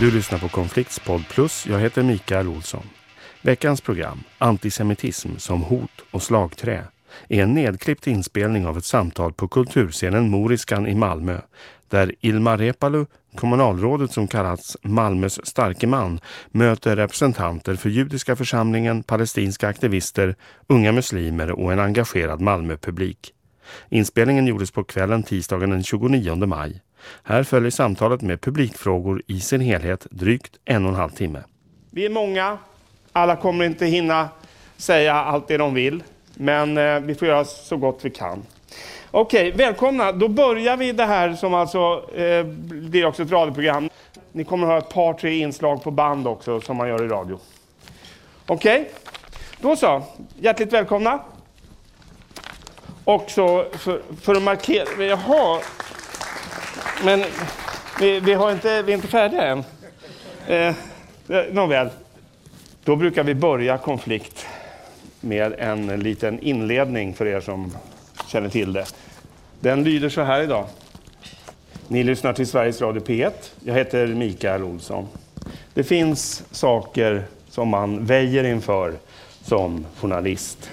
Du lyssnar på Konflikts podd Plus. Jag heter Mikael Olsson. Veckans program, Antisemitism som hot och slagträ, är en nedklippt inspelning av ett samtal på kulturscenen Moriskan i Malmö där Ilmar Repalu, kommunalrådet som kallats Malmös starke man, möter representanter för judiska församlingen, palestinska aktivister, unga muslimer och en engagerad Malmöpublik. Inspelningen gjordes på kvällen tisdagen den 29 maj. Här följer samtalet med publikfrågor i sin helhet drygt en och en halv timme. Vi är många. Alla kommer inte hinna säga allt det de vill. Men eh, vi får göra så gott vi kan. Okej, välkomna. Då börjar vi det här som alltså eh, blir också ett radioprogram. Ni kommer att ha ett par, tre inslag på band också som man gör i radio. Okej, då så. Hjärtligt välkomna. Också för, för att markera... Jaha, men vi, vi, har inte, vi är inte färdiga än. Eh, eh, nåväl, då brukar vi börja konflikt med en liten inledning för er som känner till det. Den lyder så här idag. Ni lyssnar till Sveriges Radio P1. Jag heter Mikael Olsson. Det finns saker som man väjer inför som journalist.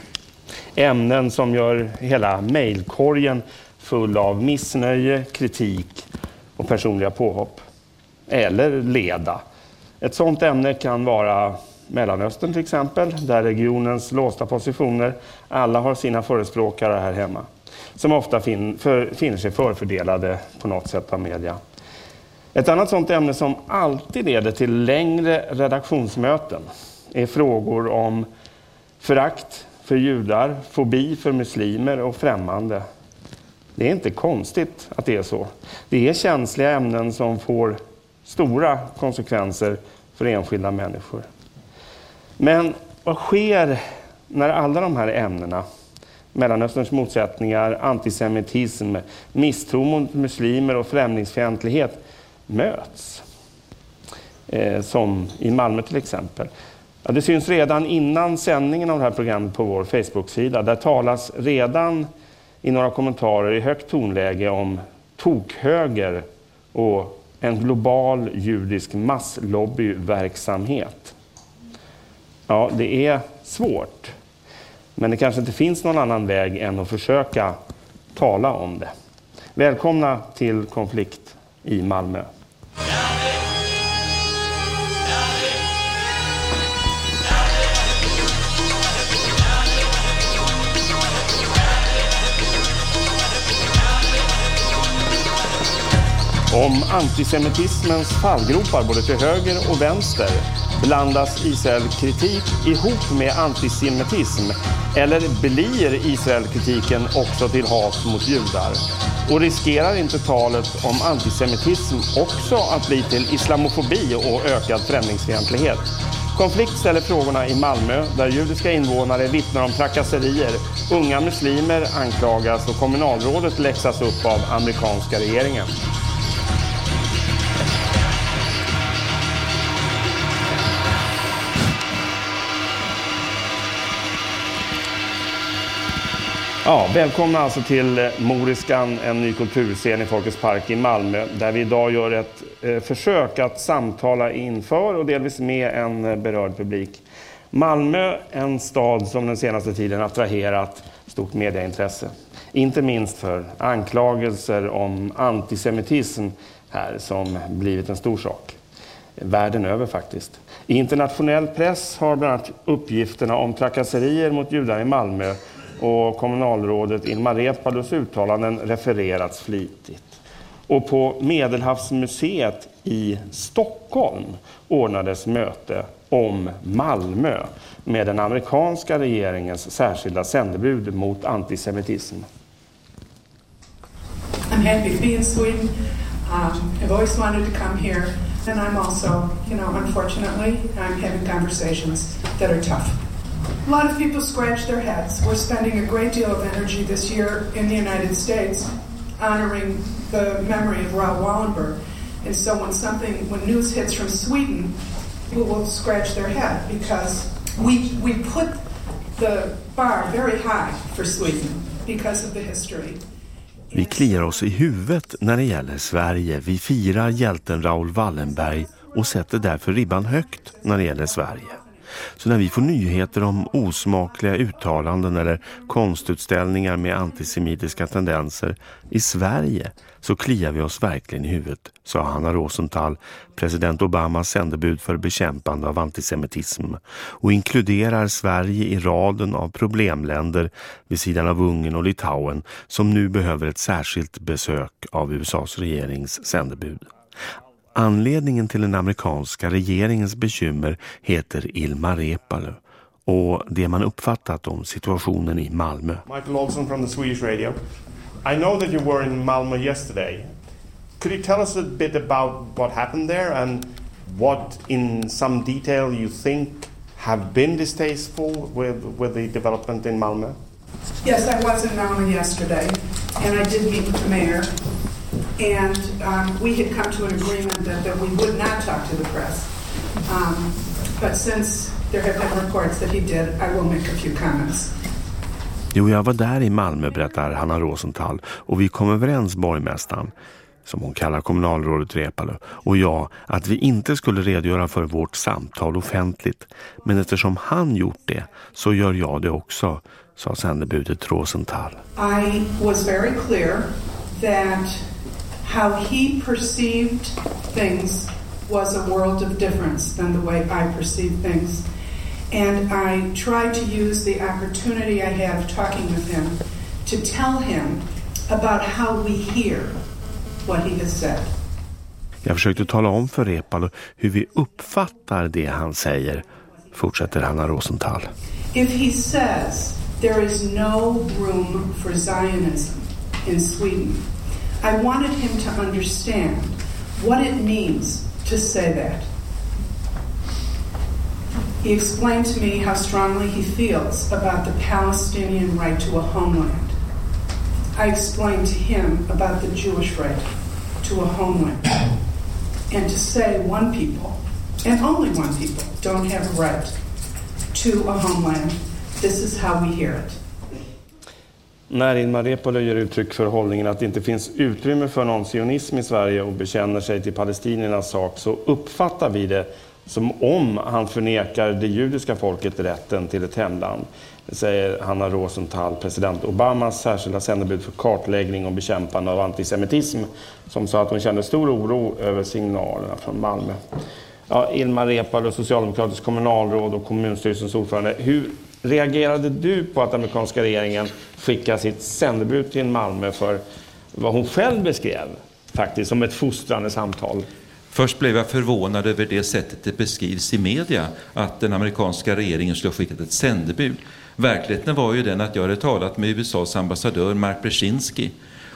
Ämnen som gör hela mejlkorgen full av missnöje, kritik och personliga påhopp. Eller leda. Ett sådant ämne kan vara Mellanöstern till exempel, där regionens låsta positioner, alla har sina förespråkare här hemma, som ofta fin för, finner sig förfördelade på något sätt av media. Ett annat sådant ämne som alltid leder till längre redaktionsmöten är frågor om förakt för judar, fobi för muslimer och främmande. Det är inte konstigt att det är så. Det är känsliga ämnen som får stora konsekvenser för enskilda människor. Men vad sker när alla de här ämnena, Mellanösterns motsättningar, antisemitism, misstro mot muslimer och främlingsfientlighet möts? Eh, som i Malmö till exempel. Ja, det syns redan innan sändningen av det här programmet på vår Facebook-sida. Där talas redan i några kommentarer i högt tonläge om tokhöger och en global judisk masslobbyverksamhet. Ja, det är svårt. Men det kanske inte finns någon annan väg än att försöka tala om det. Välkomna till konflikt i Malmö. Om antisemitismens fallgropar både till höger och vänster blandas Israelkritik ihop med antisemitism? Eller blir Israelkritiken också till hat mot judar? Och riskerar inte talet om antisemitism också att bli till islamofobi och ökad främlingsfientlighet? Konflikt ställer frågorna i Malmö där judiska invånare vittnar om trakasserier. Unga muslimer anklagas och kommunalrådet läxas upp av amerikanska regeringen. Ja, välkomna alltså till eh, Moriskan, en ny kulturscen i Folkets park i Malmö, där vi idag gör ett eh, försök att samtala inför och delvis med en eh, berörd publik. Malmö, en stad som den senaste tiden attraherat stort medieintresse. Inte minst för anklagelser om antisemitism här som blivit en stor sak. Världen över faktiskt. I internationell press har bland annat uppgifterna om trakasserier mot judar i Malmö och kommunalrådet Ilmar Reepalus uttalanden refererats flitigt. Och på Medelhavsmuseet i Stockholm ordnades möte om Malmö med den amerikanska regeringens särskilda sändebud mot antisemitism. I'm happy to be in Sweden. Um, I've always wanted to come here, and I'm also, you know, unfortunately, I'm having conversations that are tough. A lot of people scratch their heads. We're spending a great deal of energy this year in the United States honoring the memory of Raoul Wallenberg. And so when something, when news hits from Sweden, people will scratch their head because we, we put the bar very high for Sweden because of the history. Vi kliar oss i huvudet när det gäller Sverige. Vi firar hjälten Raoul Wallenberg och sätter därför ribban högt när det gäller Sverige. Så när vi får nyheter om osmakliga uttalanden eller konstutställningar med antisemitiska tendenser i Sverige så kliar vi oss verkligen i huvudet, sa Hanna Rosenthal, president Obamas sändebud för bekämpande av antisemitism och inkluderar Sverige i raden av problemländer vid sidan av Ungern och Litauen som nu behöver ett särskilt besök av USAs regerings sändebud. Anledningen till den amerikanska regeringens bekymmer heter Ilmar Reepalu och det man uppfattat om situationen i Malmö. Michael Olson from the Swedish Radio. I know that you were in Malmö yesterday. Could you tell us a bit about what happened there and what in some detail you think have been distasteful with, with the development in Malmö? Yes, I was in Malmö yesterday, and I did meet with the mayor and um, we had come to an agreement that, that we would not talk to the press. Um, but since there have been reports that he did, I will make a few comments. Jo, jag var där i Malmö, berättar Hanna Rosenthal, och vi kom överens, borgmästaren, som hon kallar kommunalrådet Repalu, och jag att vi inte skulle redogöra för vårt samtal offentligt. Men eftersom han gjort det så gör jag det också, sa sändebudet Rosenthal. I was very clear that how he perceived things was a world of difference than the way I perceive things. And I tried to use the opportunity I had of talking with him to tell him about how we hear what he has said. Jag försökte tala om för Repalo hur vi uppfattar det han säger, fortsätter Hanna Rosenthal. If he says there is no room for Zionism in Sweden, I wanted him to understand what it means to say that. He explained to me how strongly he feels about the Palestinian right to a homeland. I explained to him about the Jewish right to a homeland. And to say one people, and only one people, don't have a right to a homeland, this is how we hear it. När Ilmar Reepalu ger uttryck för hållningen att det inte finns utrymme för någon sionism i Sverige och bekänner sig till palestiniernas sak så uppfattar vi det som om han förnekar det judiska folket rätten till ett hemland. Det säger Hanna Rosenthal, president Obamas särskilda sändebud för kartläggning och bekämpande av antisemitism, som sa att hon kände stor oro över signalerna från Malmö. Ja, Ilmar Reepalu, socialdemokratisk kommunalråd och kommunstyrelsens ordförande. Hur reagerade du på att amerikanska regeringen skickade sitt sändebud till Malmö för vad hon själv beskrev faktiskt som ett fostrande samtal? Först blev jag förvånad över det sättet det beskrivs i media, att den amerikanska regeringen skulle ha skickat ett sändebud. Verkligheten var ju den att jag hade talat med USAs ambassadör Mark Brzezinski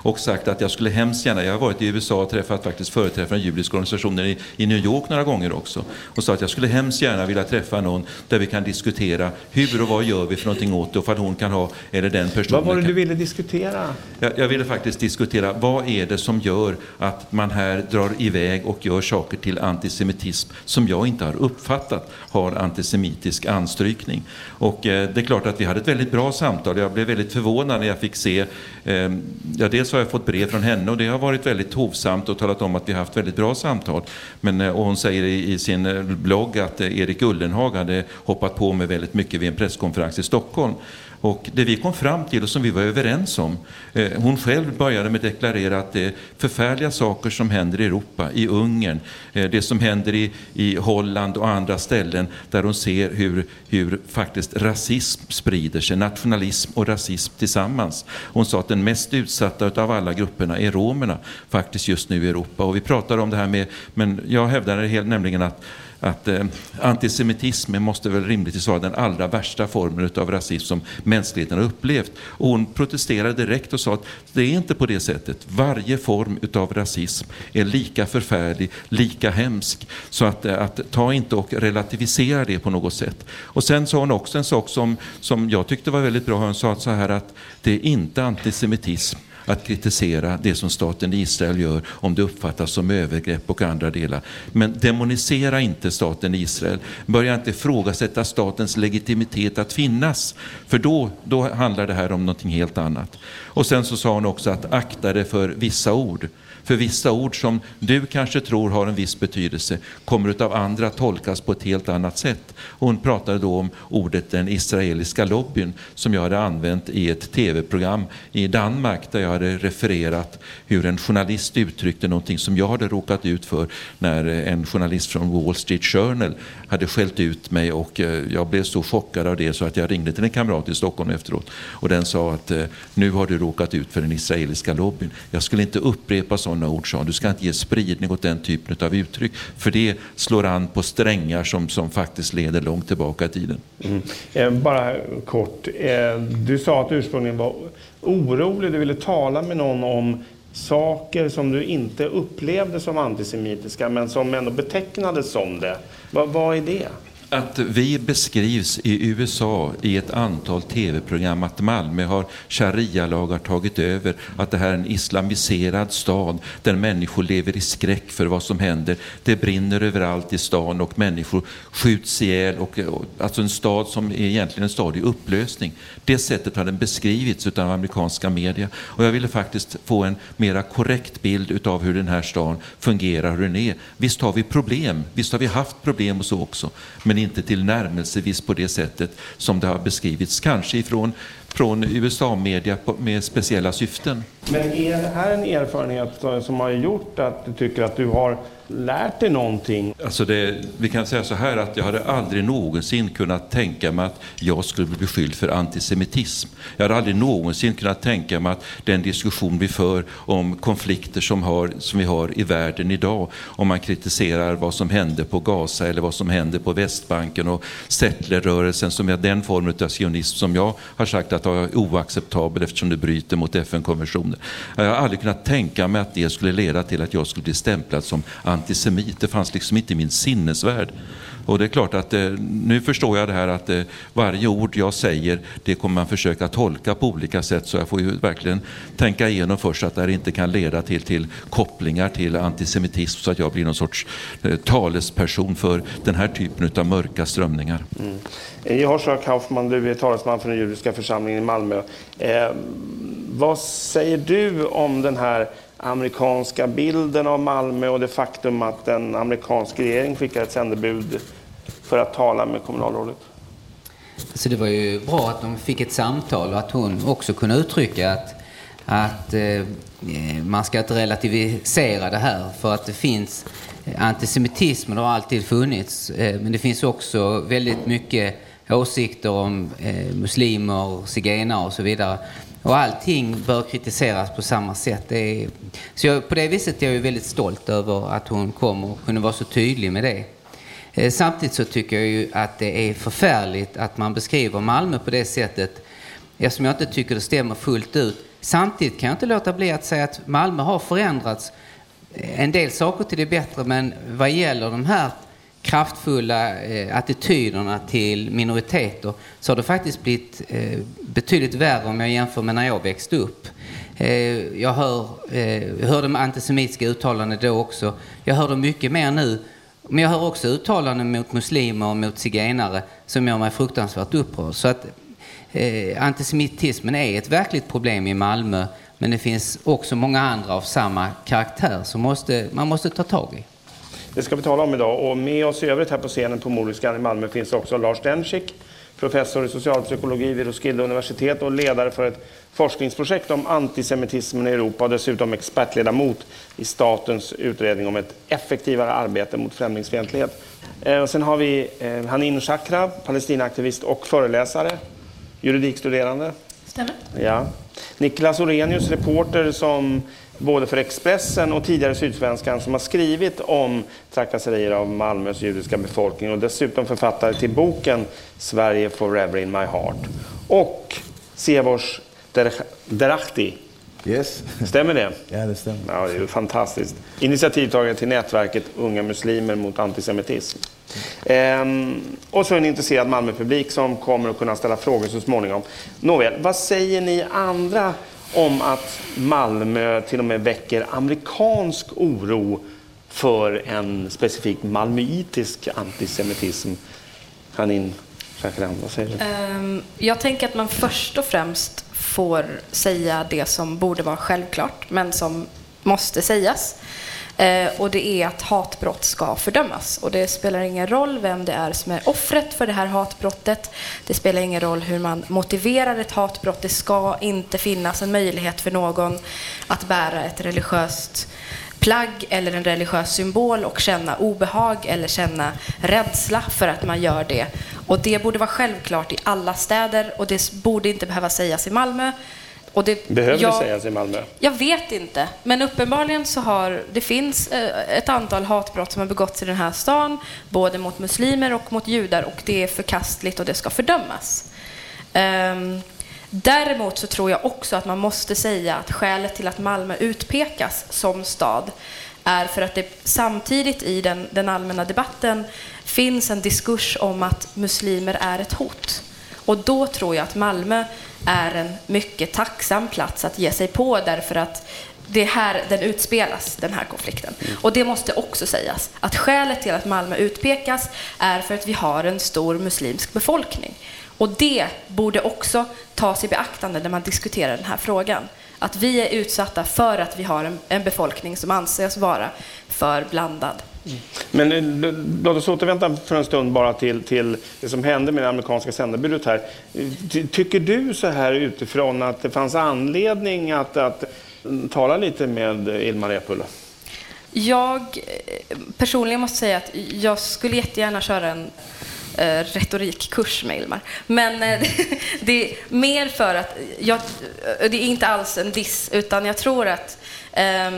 och sagt att jag skulle hemskt gärna, jag har varit i USA och träffat faktiskt företrädare från judiska organisationer i, i New York några gånger också, och sa att jag skulle hemskt gärna vilja träffa någon där vi kan diskutera hur och vad gör vi för någonting åt det och för att hon kan ha, eller den personen Vad var det du ville diskutera? Jag, jag ville faktiskt diskutera vad är det som gör att man här drar iväg och gör saker till antisemitism som jag inte har uppfattat har antisemitisk anstrykning. Och eh, det är klart att vi hade ett väldigt bra samtal. Jag blev väldigt förvånad när jag fick se, eh, ja dels har jag fått brev från henne och det har varit väldigt hovsamt och talat om att vi har haft väldigt bra samtal. Men, eh, och hon säger i, i sin eh, blogg att eh, Erik Ullenhag hade hoppat på mig väldigt mycket vid en presskonferens i Stockholm. Och det vi kom fram till och som vi var överens om, eh, hon själv började med att deklarera att det är förfärliga saker som händer i Europa, i Ungern, eh, det som händer i, i Holland och andra ställen där hon ser hur, hur faktiskt rasism sprider sig, nationalism och rasism tillsammans. Hon sa att den mest utsatta av alla grupperna är romerna faktiskt just nu i Europa. Och vi pratar om det här med, men jag hävdar nämligen att att eh, antisemitismen måste väl rimligtvis vara den allra värsta formen av rasism som mänskligheten har upplevt. Och hon protesterade direkt och sa att det är inte på det sättet. Varje form av rasism är lika förfärlig, lika hemsk. Så att, eh, att ta inte och relativisera det på något sätt. Och sen sa hon också en sak som, som jag tyckte var väldigt bra. Hon sa så här att det är inte antisemitism att kritisera det som staten Israel gör om det uppfattas som övergrepp och andra delar. Men demonisera inte staten Israel. Börja inte ifrågasätta statens legitimitet att finnas. För då, då handlar det här om någonting helt annat. Och sen så sa hon också att akta dig för vissa ord. För vissa ord som du kanske tror har en viss betydelse kommer av andra tolkas på ett helt annat sätt. Hon pratade då om ordet den israeliska lobbyn som jag hade använt i ett tv-program i Danmark där jag hade refererat hur en journalist uttryckte någonting som jag hade råkat ut för när en journalist från Wall Street Journal hade skällt ut mig och eh, jag blev så chockad av det så att jag ringde till en kamrat i Stockholm efteråt och den sa att eh, nu har du råkat ut för den israeliska lobbyn. Jag skulle inte upprepa sådana ord, sa Du ska inte ge spridning åt den typen av uttryck för det slår an på strängar som, som faktiskt leder långt tillbaka i tiden. Mm. Eh, bara kort, eh, du sa att du ursprungligen var orolig, du ville tala med någon om saker som du inte upplevde som antisemitiska men som ändå betecknades som det. vad, vad är det? Att vi beskrivs i USA i ett antal tv-program att Malmö har sharia-lagar tagit över, att det här är en islamiserad stad där människor lever i skräck för vad som händer. Det brinner överallt i stan och människor skjuts ihjäl. Och, alltså en stad som är egentligen en stad i upplösning. Det sättet har den beskrivits av amerikanska media och jag ville faktiskt få en mera korrekt bild av hur den här staden fungerar, hur den är. Visst har vi problem, visst har vi haft problem och så också. Men men inte tillnärmelsevis på det sättet som det har beskrivits, kanske ifrån från USA-media med speciella syften. Men är det här en erfarenhet som har gjort att du tycker att du har lärt dig någonting? Alltså det, vi kan säga så här att jag hade aldrig någonsin kunnat tänka mig att jag skulle bli beskylld för antisemitism. Jag hade aldrig någonsin kunnat tänka mig att den diskussion vi för om konflikter som, har, som vi har i världen idag, om man kritiserar vad som hände på Gaza eller vad som hände på Västbanken och settlerrörelsen som är den form av sionism som jag har sagt att är oacceptabel eftersom det bryter mot FN-konventionen. Jag har aldrig kunnat tänka mig att det skulle leda till att jag skulle bli stämplad som antisemit. Det fanns liksom inte i min sinnesvärld. Och det är klart att eh, nu förstår jag det här att eh, varje ord jag säger det kommer man försöka tolka på olika sätt så jag får ju verkligen tänka igenom först att det här inte kan leda till, till kopplingar till antisemitism så att jag blir någon sorts eh, talesperson för den här typen av mörka strömningar. Mm. Eh, Joshua Kaufman, du är talesman för den judiska församlingen i Malmö. Eh, vad säger du om den här amerikanska bilden av Malmö och det faktum att en amerikansk regering skickar ett sändebud för att tala med kommunalrådet? Så det var ju bra att de fick ett samtal och att hon också kunde uttrycka att, att eh, man ska inte relativisera det här för att det finns eh, antisemitism, det har alltid funnits, eh, men det finns också väldigt mycket åsikter om eh, muslimer, zigenare och så vidare. Och allting bör kritiseras på samma sätt. Det är, så jag, på det viset är jag väldigt stolt över att hon kom och kunde vara så tydlig med det. Eh, samtidigt så tycker jag ju att det är förfärligt att man beskriver Malmö på det sättet eftersom jag inte tycker det stämmer fullt ut. Samtidigt kan jag inte låta bli att säga att Malmö har förändrats en del saker till det bättre men vad gäller de här kraftfulla eh, attityderna till minoriteter så har det faktiskt blivit eh, betydligt värre om jag jämför med när jag växte upp. Eh, jag, hör, eh, jag hörde antisemitiska uttalanden då också. Jag hör dem mycket mer nu. Men jag hör också uttalanden mot muslimer och mot zigenare som gör mig fruktansvärt upprörd. Så att eh, antisemitismen är ett verkligt problem i Malmö men det finns också många andra av samma karaktär som måste, man måste ta tag i. Det ska vi tala om idag. Och med oss i övrigt här på scenen på Moriskan i Malmö finns också Lars Dencik, professor i socialpsykologi vid Roskilde universitet och ledare för ett forskningsprojekt om antisemitismen i Europa och dessutom expertledamot i statens utredning om ett effektivare arbete mot främlingsfientlighet. Eh, och sen har vi eh, Hanin Shakra, Palestinaaktivist och föreläsare, juridikstuderande. Stämmer. Ja. Niklas Orenius, reporter som både för Expressen och tidigare Sydsvenskan som har skrivit om trakasserier av Malmös judiska befolkning och dessutom författare till boken Sverige forever in my heart. Och Sevors Derachti. Yes. Stämmer det? Ja, det stämmer. Ja, det är fantastiskt. Initiativtagare till nätverket Unga Muslimer mot antisemitism. Ehm, och så en intresserad Malmöpublik som kommer att kunna ställa frågor så småningom. Nåväl, vad säger ni andra om att Malmö till och med väcker amerikansk oro för en specifik malmöitisk antisemitism. Hanin Shakran, vad säger du? Ehm, jag tänker att man först och främst får säga det som borde vara självklart, men som måste sägas. Eh, och det är att hatbrott ska fördömas. Och det spelar ingen roll vem det är som är offret för det här hatbrottet. Det spelar ingen roll hur man motiverar ett hatbrott. Det ska inte finnas en möjlighet för någon att bära ett religiöst plagg eller en religiös symbol och känna obehag eller känna rädsla för att man gör det. Och det borde vara självklart i alla städer och det borde inte behöva sägas i Malmö. Och det, Behöver jag, det sägas i Malmö? Jag vet inte. Men uppenbarligen så har det finns eh, ett antal hatbrott som har begåtts i den här stan, både mot muslimer och mot judar, och det är förkastligt och det ska fördömas. Um, Däremot så tror jag också att man måste säga att skälet till att Malmö utpekas som stad är för att det samtidigt i den, den allmänna debatten finns en diskurs om att muslimer är ett hot. Och då tror jag att Malmö är en mycket tacksam plats att ge sig på därför att det är här den utspelas, den här konflikten. Mm. Och det måste också sägas, att skälet till att Malmö utpekas är för att vi har en stor muslimsk befolkning. Och det borde också tas i beaktande när man diskuterar den här frågan. Att vi är utsatta för att vi har en, en befolkning som anses vara för blandad. Men eh, låt oss återvänta för en stund bara till, till det som hände med det amerikanska sändebudet här. Eh, tycker du så här utifrån att det fanns anledning att, att mm, tala lite med Ilmar Reepalu? Jag eh, personligen måste säga att jag skulle jättegärna köra en eh, retorikkurs med Ilmar. Men eh, det är mer för att, jag, det är inte alls en diss, utan jag tror att eh,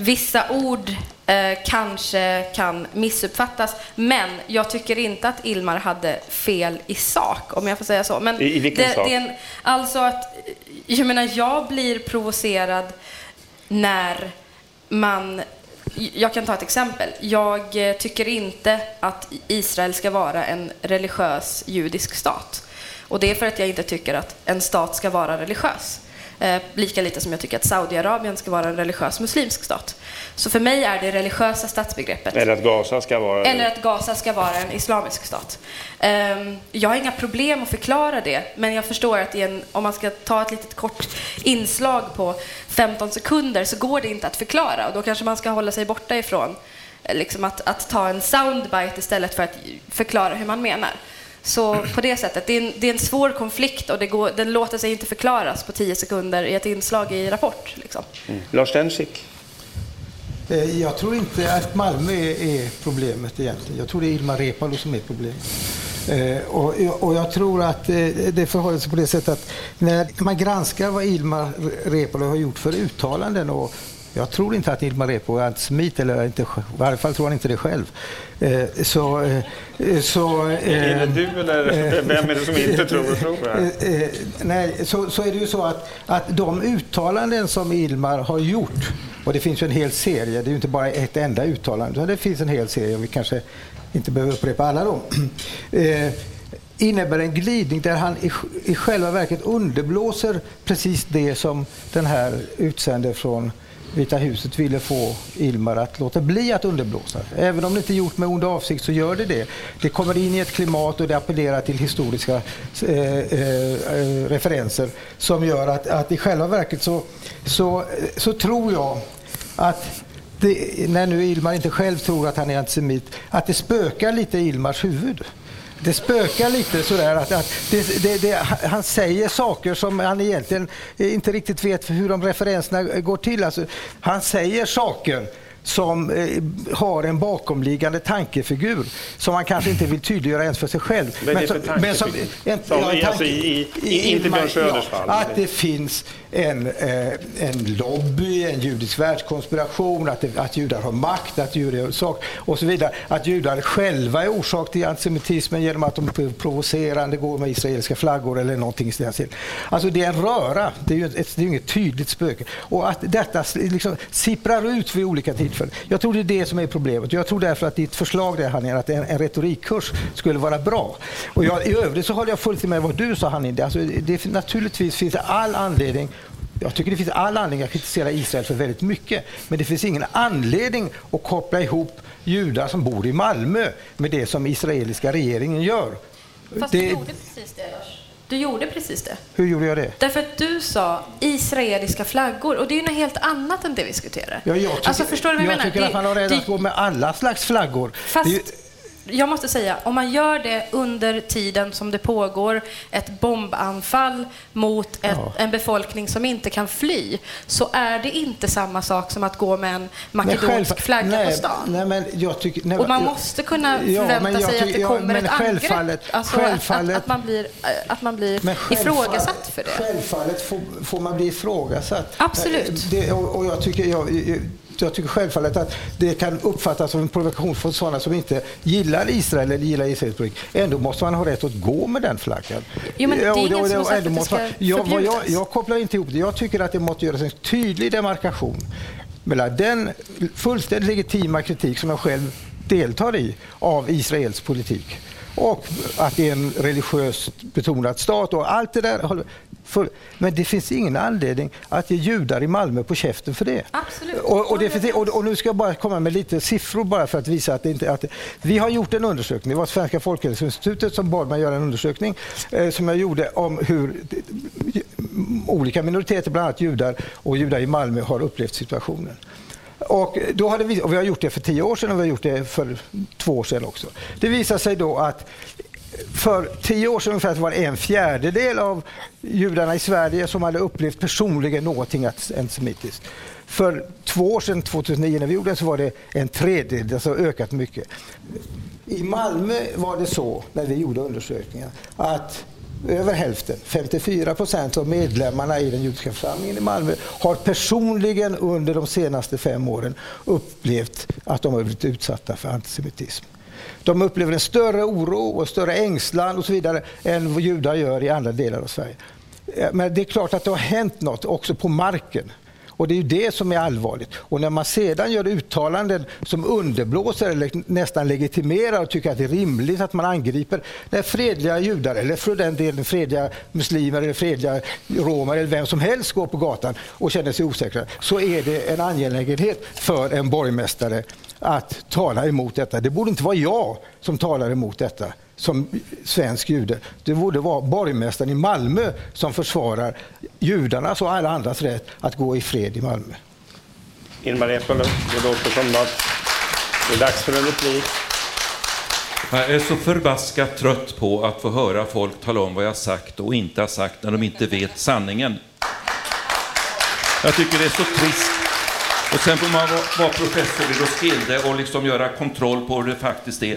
vissa ord eh, kanske kan missuppfattas, men jag tycker inte att Ilmar hade fel i sak, om jag får säga så. Men I, i vilken det, sak? Det en, alltså att, jag menar, jag blir provocerad när man jag kan ta ett exempel. Jag eh, tycker inte att Israel ska vara en religiös judisk stat. Och det är för att jag inte tycker att en stat ska vara religiös. Eh, lika lite som jag tycker att Saudiarabien ska vara en religiös muslimsk stat. Så för mig är det religiösa statsbegreppet. Eller att Gaza ska vara... Eller att Gaza ska vara en islamisk stat. Eh, jag har inga problem att förklara det, men jag förstår att en, om man ska ta ett litet kort inslag på 15 sekunder så går det inte att förklara och då kanske man ska hålla sig borta ifrån eh, liksom att, att ta en soundbite istället för att förklara hur man menar. Så på det sättet, det är en, det är en svår konflikt och det går, den låter sig inte förklaras på tio sekunder i ett inslag i Rapport. Liksom. Mm. Lars Stensick? Eh, jag tror inte att Malmö är problemet egentligen. Jag tror det är Ilmar Reepalu som är problemet. Eh, och, jag tror att eh, det förhåller sig på det sättet att när man granskar vad Ilmar Reepalu har gjort för uttalanden och jag tror inte att Ilmar Reepalu är antisemit, eller inte, i varje fall tror han inte det själv. Eh, så, eh, så, är det du eller vem är det som inte tror och tror det Nej, så, så är det ju så att, att de uttalanden som Ilmar har gjort, och det finns ju en hel serie, det är ju inte bara ett enda uttalande, utan det finns en hel serie, och vi kanske inte behöver upprepa alla dem innebär en glidning där han i, i själva verket underblåser precis det som den här utsände från Vita huset ville få Ilmar att låta bli att underblåsa. Även om det inte är gjort med ond avsikt så gör det det. Det kommer in i ett klimat och det appellerar till historiska eh, eh, referenser som gör att, att i själva verket så, så, så tror jag att det, när nu Ilmar inte själv tror att han är antisemit, att det spökar lite i Ilmars huvud det spökar lite sådär att, att det, det, det, han säger saker som han egentligen inte riktigt vet hur de referenserna går till. Alltså, han säger saker som eh, har en bakomliggande tankefigur som man kanske inte vill tydliggöra ens för sig själv. Men, men, som, men som, en, som, ja, tanke, alltså i, i, i, inte Björn Söders ja, fall. Att det finns en, eh, en lobby, en judisk världskonspiration, att, det, att judar har makt, att judar har sak och så vidare. Att judar själva är orsak till antisemitismen genom att de är provocerande, går med israeliska flaggor eller någonting i. Alltså det är en röra, det är ju ett, det är inget tydligt spöke. Och att detta liksom sipprar ut vid olika tillfällen. Jag tror det är det som är problemet. Jag tror därför att ditt förslag där, Hanin, att en, en retorikkurs skulle vara bra. Och jag, I övrigt så håller jag fullt med vad du sa, Hanin. Alltså, det, naturligtvis finns det all anledning jag tycker det finns all anledning att kritisera Israel för väldigt mycket. Men det finns ingen anledning att koppla ihop judar som bor i Malmö med det som israeliska regeringen gör. Fast det, gjorde precis det, Lars. Du gjorde precis det. Hur gjorde jag det? Därför att du sa israeliska flaggor och det är ju något helt annat än det vi diskuterar. Ja, jag tycker, alltså, förstår du vad jag, jag menar? tycker att man har rätt att gå med alla slags flaggor. Fast, jag måste säga, om man gör det under tiden som det pågår ett bombanfall mot ett, Ja. en befolkning som inte kan fly, så är det inte samma sak som att gå med en makedonsk självfall- flagga nej, på stan. Nej, men jag tycker, nej, Och man måste kunna Ja, förvänta sig att tycker- det ja, kommer men ett angrepp. Alltså självfallet- att, att, man blir, att man blir ifrågasatt för det. Självfallet får, får man bli ifrågasatt. Absolut. Eh, Det, och, och jag, tycker, jag, jag- jag tycker självfallet att det kan uppfattas som en provokation från sådana som inte gillar Israel eller gillar Israels politik. Ändå måste man ha rätt att gå med den flaggan. Jo, men det är och ingen och som har och sagt ändå att det måste man- ska jag, jag kopplar inte ihop det. Jag tycker att det måste göras en tydlig demarkation mellan den fullständigt legitima kritik som jag själv deltar i av Israels politik och att det är en religiöst betonad stat och allt det där. För, men det finns ingen anledning att ge judar i Malmö på käften för det. Absolut. Och, och, det finns, och, och nu ska jag bara komma med lite siffror bara för att visa att det inte... Att, vi har gjort en undersökning, det var Svenska Folkhälsoinstitutet som bad mig göra en undersökning eh, som jag gjorde om hur olika minoriteter, bland annat judar och judar i Malmö har upplevt situationen. Och, då hade vi, och vi har gjort det för tio år sedan och vi har gjort det för två år sedan också. Det visar sig då att för tio år sedan ungefär var det en fjärdedel av judarna i Sverige som hade upplevt personligen någonting antisemitiskt. För två år sedan, 2009, när vi gjorde det, så var det en tredjedel, alltså ökat mycket. I Malmö var det så, när vi gjorde undersökningen, att över hälften, 54 procent av medlemmarna i den judiska församlingen i Malmö har personligen under de senaste fem åren upplevt att de har blivit utsatta för antisemitism. De upplever en större oro och större ängslan och så vidare än vad judar gör i andra delar av Sverige. Eh, men det är klart att det har hänt något också på marken. Och det är ju det som är allvarligt. Och när man sedan gör uttalanden som underblåser eller nästan legitimerar och tycker att det är rimligt att man angriper när fredliga judar eller för den delen fredliga muslimer eller fredliga romer eller vem som helst går på gatan och känner sig osäkra så är det en angelägenhet för en borgmästare att tala emot detta. Det borde inte vara jag som talar emot detta som svensk jude. Det borde vara borgmästaren i Malmö som försvarar judarnas och alla andras rätt att gå i fred i Malmö. Ilmar Reepalu, det låter som att det är dags för en replik. Jag är så förbaskat trött på att få höra folk tala om vad jag sagt och inte har sagt när de inte vet sanningen. Jag tycker det är så trist. Och sen får man vara, professor i Roskilde och liksom göra kontroll på hur det faktiskt är.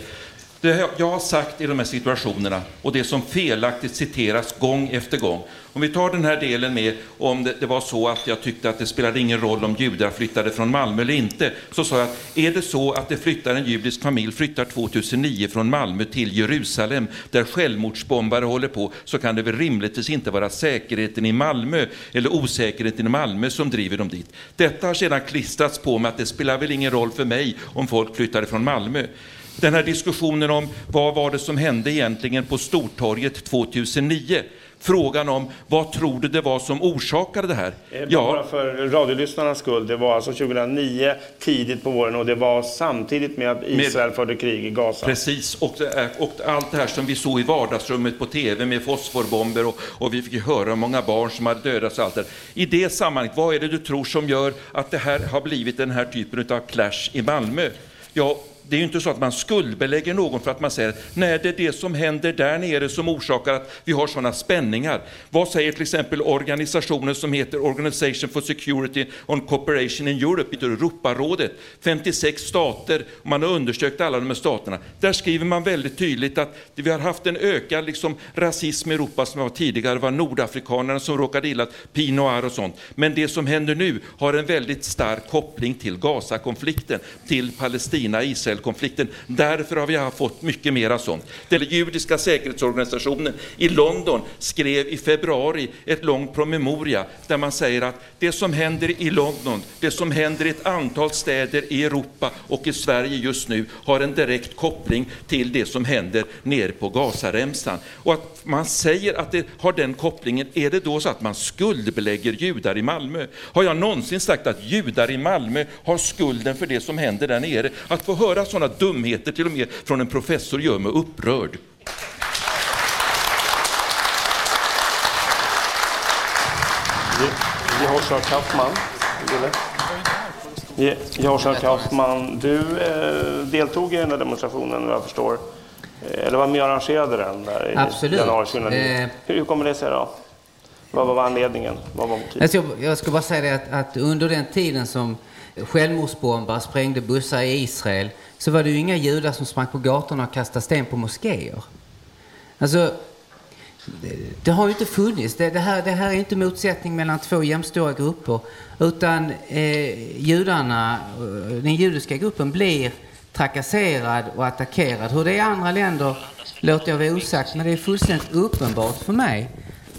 Det jag har sagt i de här situationerna och det som felaktigt citeras gång efter gång. Om vi tar den här delen med om det, det var så att jag tyckte att det spelade ingen roll om judar flyttade från Malmö eller inte. Så sa jag att är det så att det flyttar en judisk familj flyttar 2009 från Malmö till Jerusalem där självmordsbombare håller på så kan det väl rimligtvis inte vara säkerheten i Malmö eller osäkerheten i Malmö som driver dem dit. Detta har sedan klistrats på mig att det spelar väl ingen roll för mig om folk flyttade från Malmö. Den här diskussionen om vad var det som hände egentligen på Stortorget 2009. Frågan om vad tror du det var som orsakade det här? Eh, Bara för radiolyssnarnas skull, det var alltså 2009, tidigt på våren och det var samtidigt med att Israel förde krig i Gaza. Precis, och, är- och allt det här som vi såg i vardagsrummet på tv med fosforbomber och, och vi fick höra om många barn som hade dödats och allt det. I det sammanhanget, vad är det du tror som gör att det här har blivit den här typen av clash i Malmö? Ja, det är ju inte så att man skuldbelägger någon för att man säger nej, det är det som händer där nere som orsakar att vi har sådana spänningar. Vad säger till exempel organisationen som heter Organization for Security and Cooperation in Europe, Europarådet, 56 stater, och man har undersökt alla de här staterna. Där skriver man väldigt tydligt att vi har haft en ökad liksom, rasism i Europa som var tidigare var nordafrikanerna som råkade illa, Pinot Noir och sånt. Men det som händer nu har en väldigt stark koppling till Gaza-konflikten, till Israel-konflikten. Därför har vi fått mycket mera sånt. Den judiska säkerhetsorganisationen i London skrev i februari ett långt promemoria där man säger att det som händer i London, det som händer i ett antal städer i Europa och i Sverige just nu har en direkt koppling till det som händer nere på Gazaremsan. Och att man säger att det har den kopplingen, är det då så att man skuldbelägger judar i Malmö? Har jag någonsin sagt att judar i Malmö har skulden för det som händer där nere? Att få höra sådana dumheter till och med från en professor gör mig upprörd. Vi har Kaufman. Ja, Kaufman, du eh, deltog i den där demonstrationen vad jag förstår. Eh, eller var med och arrangerade den där i Absolut. januari 2009. Eh. Hur, hur kommer det sig då? Vad var anledningen? Vad var alltså jag, jag ska bara säga det att, att under den tiden som självmordsbombare sprängde bussar i Israel så var det ju inga judar som sprang på gatorna och kastade sten på moskéer. Alltså, det, det har ju inte funnits. Det, det, här, det här är inte motsättning mellan två jämstora grupper. Utan eh, judarna, eh, den judiska gruppen blir trakasserad och attackerad. Hur det är i andra länder låter jag vara osagt, men det är fullständigt uppenbart för mig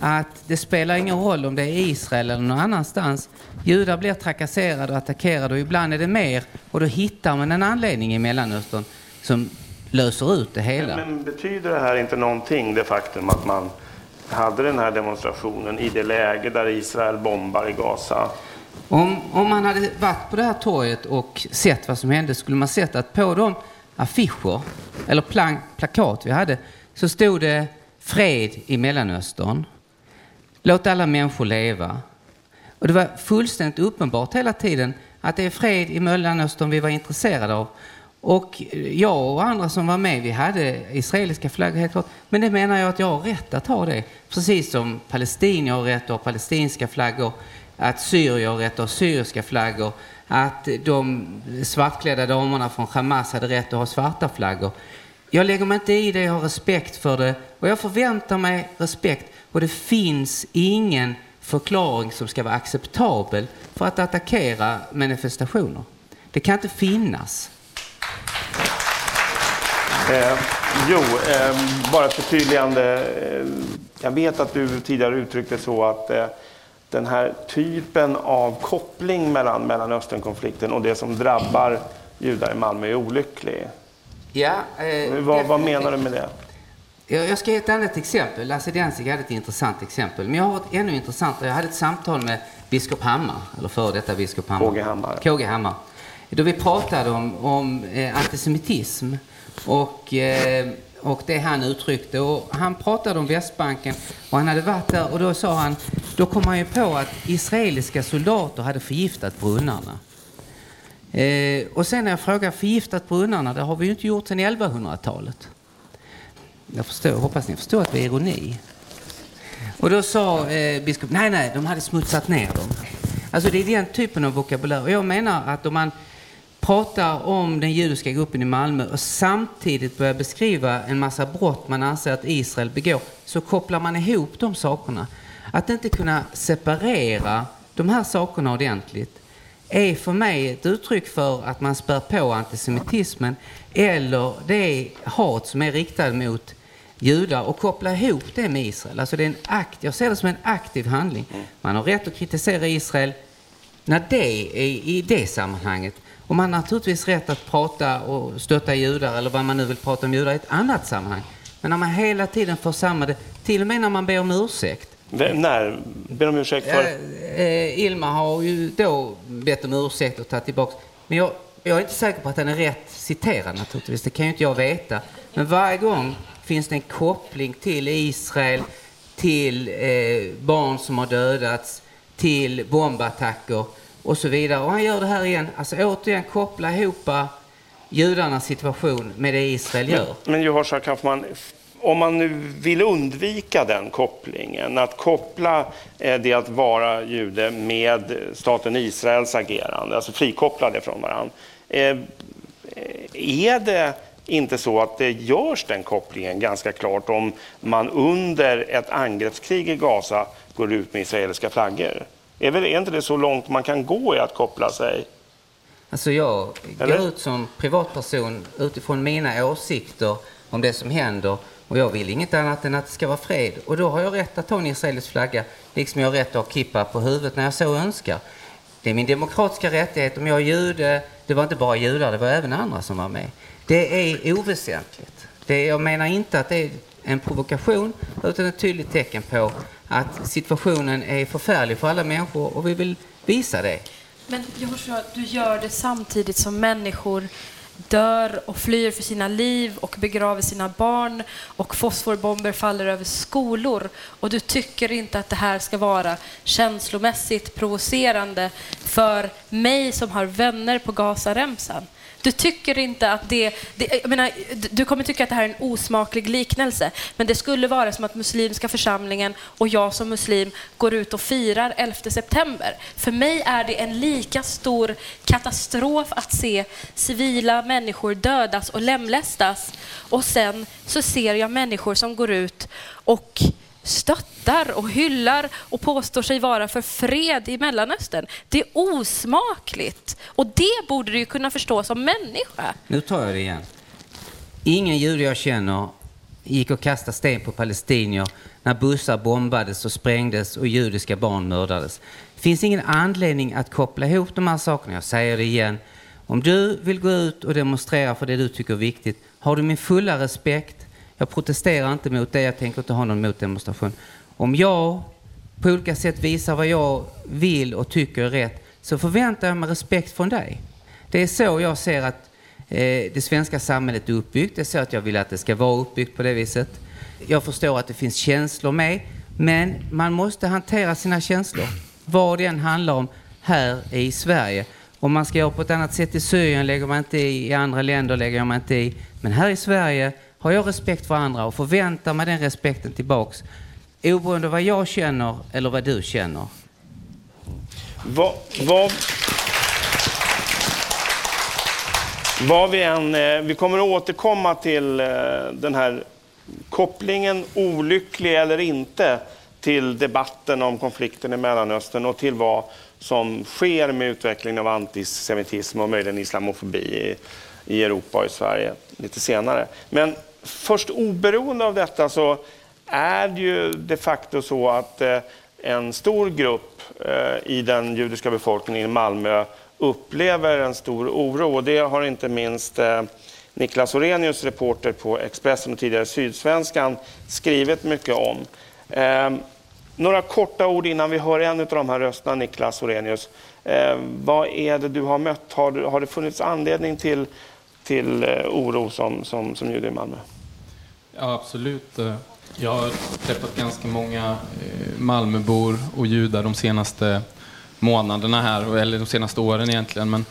att det spelar ingen roll om det är Israel eller någon annanstans. Judar blir trakasserade och attackerade och ibland är det mer och då hittar man en anledning i Mellanöstern som löser ut det hela. Men betyder det här inte någonting, det faktum att man hade den här demonstrationen i det läge där Israel bombar i Gaza? Om, om man hade varit på det här torget och sett vad som hände skulle man sett att på de affischer, eller plank, plakat vi hade, så stod det fred i Mellanöstern. Låt alla människor leva. Och det var fullständigt uppenbart hela tiden att det är fred i Mellanöstern vi var intresserade av. Och jag och andra som var med, vi hade israeliska flaggor helt klart. Men det menar jag att jag har rätt att ha det. Precis som palestinier har rätt att ha palestinska flaggor, att syrier har rätt att ha syriska flaggor, att de svartklädda damerna från Hamas hade rätt att ha svarta flaggor. Jag lägger mig inte i det, jag har respekt för det och jag förväntar mig respekt. Och det finns ingen förklaring som ska vara acceptabel för att attackera manifestationer. Det kan inte finnas. Eh, jo, eh, bara ett förtydligande. Eh, jag vet att du tidigare uttryckte så att eh, den här typen av koppling mellan Mellanösternkonflikten och det som drabbar judar i Malmö är olycklig. Ja, eh, vad, vad menar du med det? Jag, ska ge ett annat exempel. Lasse Danzig hade ett intressant exempel. Men jag har ett ännu intressantare. Jag hade ett samtal med biskop Hammar, eller före detta biskop Hammar. KG Hammar. KG Hammar. Då vi pratade om, om eh, antisemitism och, eh, och det han uttryckte. Och han pratade om Västbanken och han hade varit där och då sa han, då kom han ju på att israeliska soldater hade förgiftat brunnarna. Eh, och sen när jag frågade förgiftat brunnarna, det har vi ju inte gjort sedan 1100-talet. Jag förstår, hoppas ni förstår att det är ironi. Och då sa eh, biskop, nej nej, de hade smutsat ner dem. Alltså det är den typen av vokabulär. Och jag menar att om man pratar om den judiska gruppen i Malmö och samtidigt börjar beskriva en massa brott man anser att Israel begår, så kopplar man ihop de sakerna. Att inte kunna separera de här sakerna ordentligt är för mig ett uttryck för att man spär på antisemitismen eller det hat som är riktat mot judar och koppla ihop det med Israel. Alltså det är en akt, jag ser det som en aktiv handling. Man har rätt att kritisera Israel när det är i det sammanhanget. Och man har naturligtvis rätt att prata och stötta judar eller vad man nu vill prata om judar i ett annat sammanhang. Men när man hela tiden får samma det, till och med när man ber om ursäkt. V när? Ber om ursäkt för? Eh, eh, Ilma har ju då bett om ursäkt och tagit tillbaka. Men jag, jag är inte säker på att den är rätt citerad naturligtvis. Det kan ju inte jag veta. Men varje gång finns det en koppling till Israel, till eh, barn som har dödats, till bombattacker och så vidare. Och han gör det här igen. Alltså återigen koppla ihop judarnas situation med det Israel gör. Men, men Jehoshua Kaufman, om man nu vill undvika den kopplingen, att koppla eh, det att vara jude med staten Israels agerande, alltså frikoppla det från varandra. Eh, är det inte så att det görs den kopplingen ganska klart om man under ett angreppskrig i Gaza går ut med israeliska flaggor? Är, väl, är inte det så långt man kan gå i att koppla sig? Alltså jag Eller? går ut som privatperson utifrån mina åsikter om det som händer och jag vill inget annat än att det ska vara fred. Och då har jag rätt att ta en israelisk flagga, liksom jag har rätt att ha kippa på huvudet när jag så önskar. Det är min demokratiska rättighet. Om jag är jude, det var inte bara judar, det var även andra som var med. Det är oväsentligt. Det, jag menar inte att det är en provokation, utan ett tydligt tecken på att situationen är förfärlig för alla människor och vi vill visa det. Men Joshua, du gör det samtidigt som människor dör och flyr för sina liv och begraver sina barn och fosforbomber faller över skolor och du tycker inte att det här ska vara känslomässigt provocerande för mig som har vänner på Gazaremsan. Du tycker inte att det, det... jag menar, du kommer tycka att det här är en osmaklig liknelse, men det skulle vara som att muslimska församlingen och jag som muslim går ut och firar 11 september. För mig är det en lika stor katastrof att se civila människor dödas och lemlästas och sen så ser jag människor som går ut och stöttar och hyllar och påstår sig vara för fred i Mellanöstern. Det är osmakligt och det borde du ju kunna förstå som människa. Nu tar jag det igen. Ingen jude jag känner gick och kastade sten på palestinier när bussar bombades och sprängdes och judiska barn mördades. Det finns ingen anledning att koppla ihop de här sakerna. Jag säger det igen. Om du vill gå ut och demonstrera för det du tycker är viktigt har du min fulla respekt. Jag protesterar inte mot det, jag tänker inte ha någon motdemonstration. Om jag på olika sätt visar vad jag vill och tycker är rätt så förväntar jag mig respekt från dig. Det är så jag ser att eh, det svenska samhället är uppbyggt. Det är så att jag vill att det ska vara uppbyggt på det viset. Jag förstår att det finns känslor med, men man måste hantera sina känslor. Vad det än handlar om här i Sverige. Om man ska göra på ett annat sätt i Syrien lägger man inte i, i andra länder lägger man inte i. Men här i Sverige har jag respekt för andra och förväntar mig den respekten tillbaks. Oberoende av vad jag känner eller vad du känner. Vad, vad, vad vi än... Eh, vi kommer att återkomma till eh, den här kopplingen, olycklig eller inte, till debatten om konflikten i Mellanöstern och till vad som sker med utvecklingen av antisemitism och möjligen islamofobi i, i Europa och i Sverige lite senare. Men först oberoende av detta så är det ju de facto så att eh, en stor grupp eh, i den judiska befolkningen i Malmö upplever en stor oro. Och det har inte minst eh, Niklas Orenius, reporter på Expressen och tidigare Sydsvenskan, skrivit mycket om. Ehm, några korta ord innan vi hör en av de här rösterna, Niklas Orenius. Ehm, vad är det du har mött? Har, har det funnits anledning till, till oro som, som, som jude i Malmö? Ja, absolut. Jag har träffat ganska många eh, Malmöbor och judar de senaste månaderna här, eller de senaste åren egentligen. Men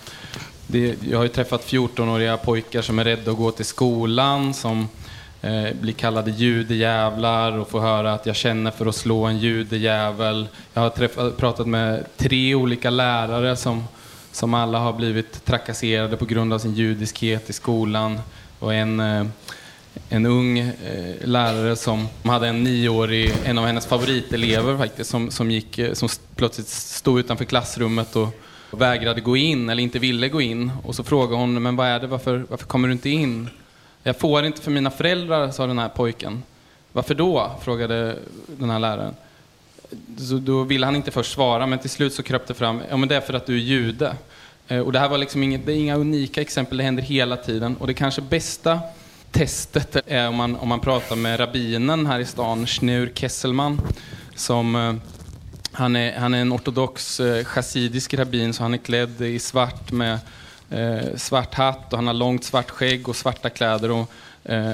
det, jag har ju träffat 14-åriga pojkar som är rädda att gå till skolan, som eh, blir kallade judejävlar och får höra att jag känner för att slå en judejävel. Jag har träffat, pratat med tre olika lärare som, som alla har blivit trakasserade på grund av sin judiskhet i skolan. Och en eh, en ung eh, lärare som hade en nioårig, en av hennes favoritelever faktiskt, som, som, gick, eh, som plötsligt stod utanför klassrummet och vägrade gå in eller inte ville gå in. Och så frågade hon, men vad är det, varför, varför kommer du inte in? Jag får inte för mina föräldrar, sa den här pojken. Varför då? frågade den här läraren. Så då ville han inte först svara, men till slut så kröp det fram, ja men det är för att du är jude. Eh, Och det här var liksom inget, det är inga unika exempel, det händer hela tiden. Och det kanske bästa testet är om man, om man pratar med rabbinen här i stan, Schnur Kesselman, som eh, han är, han är en ortodox eh, chassidisk rabbin, så han är klädd i svart med eh, svart hatt och han har långt svart skägg och svarta kläder. Och, eh,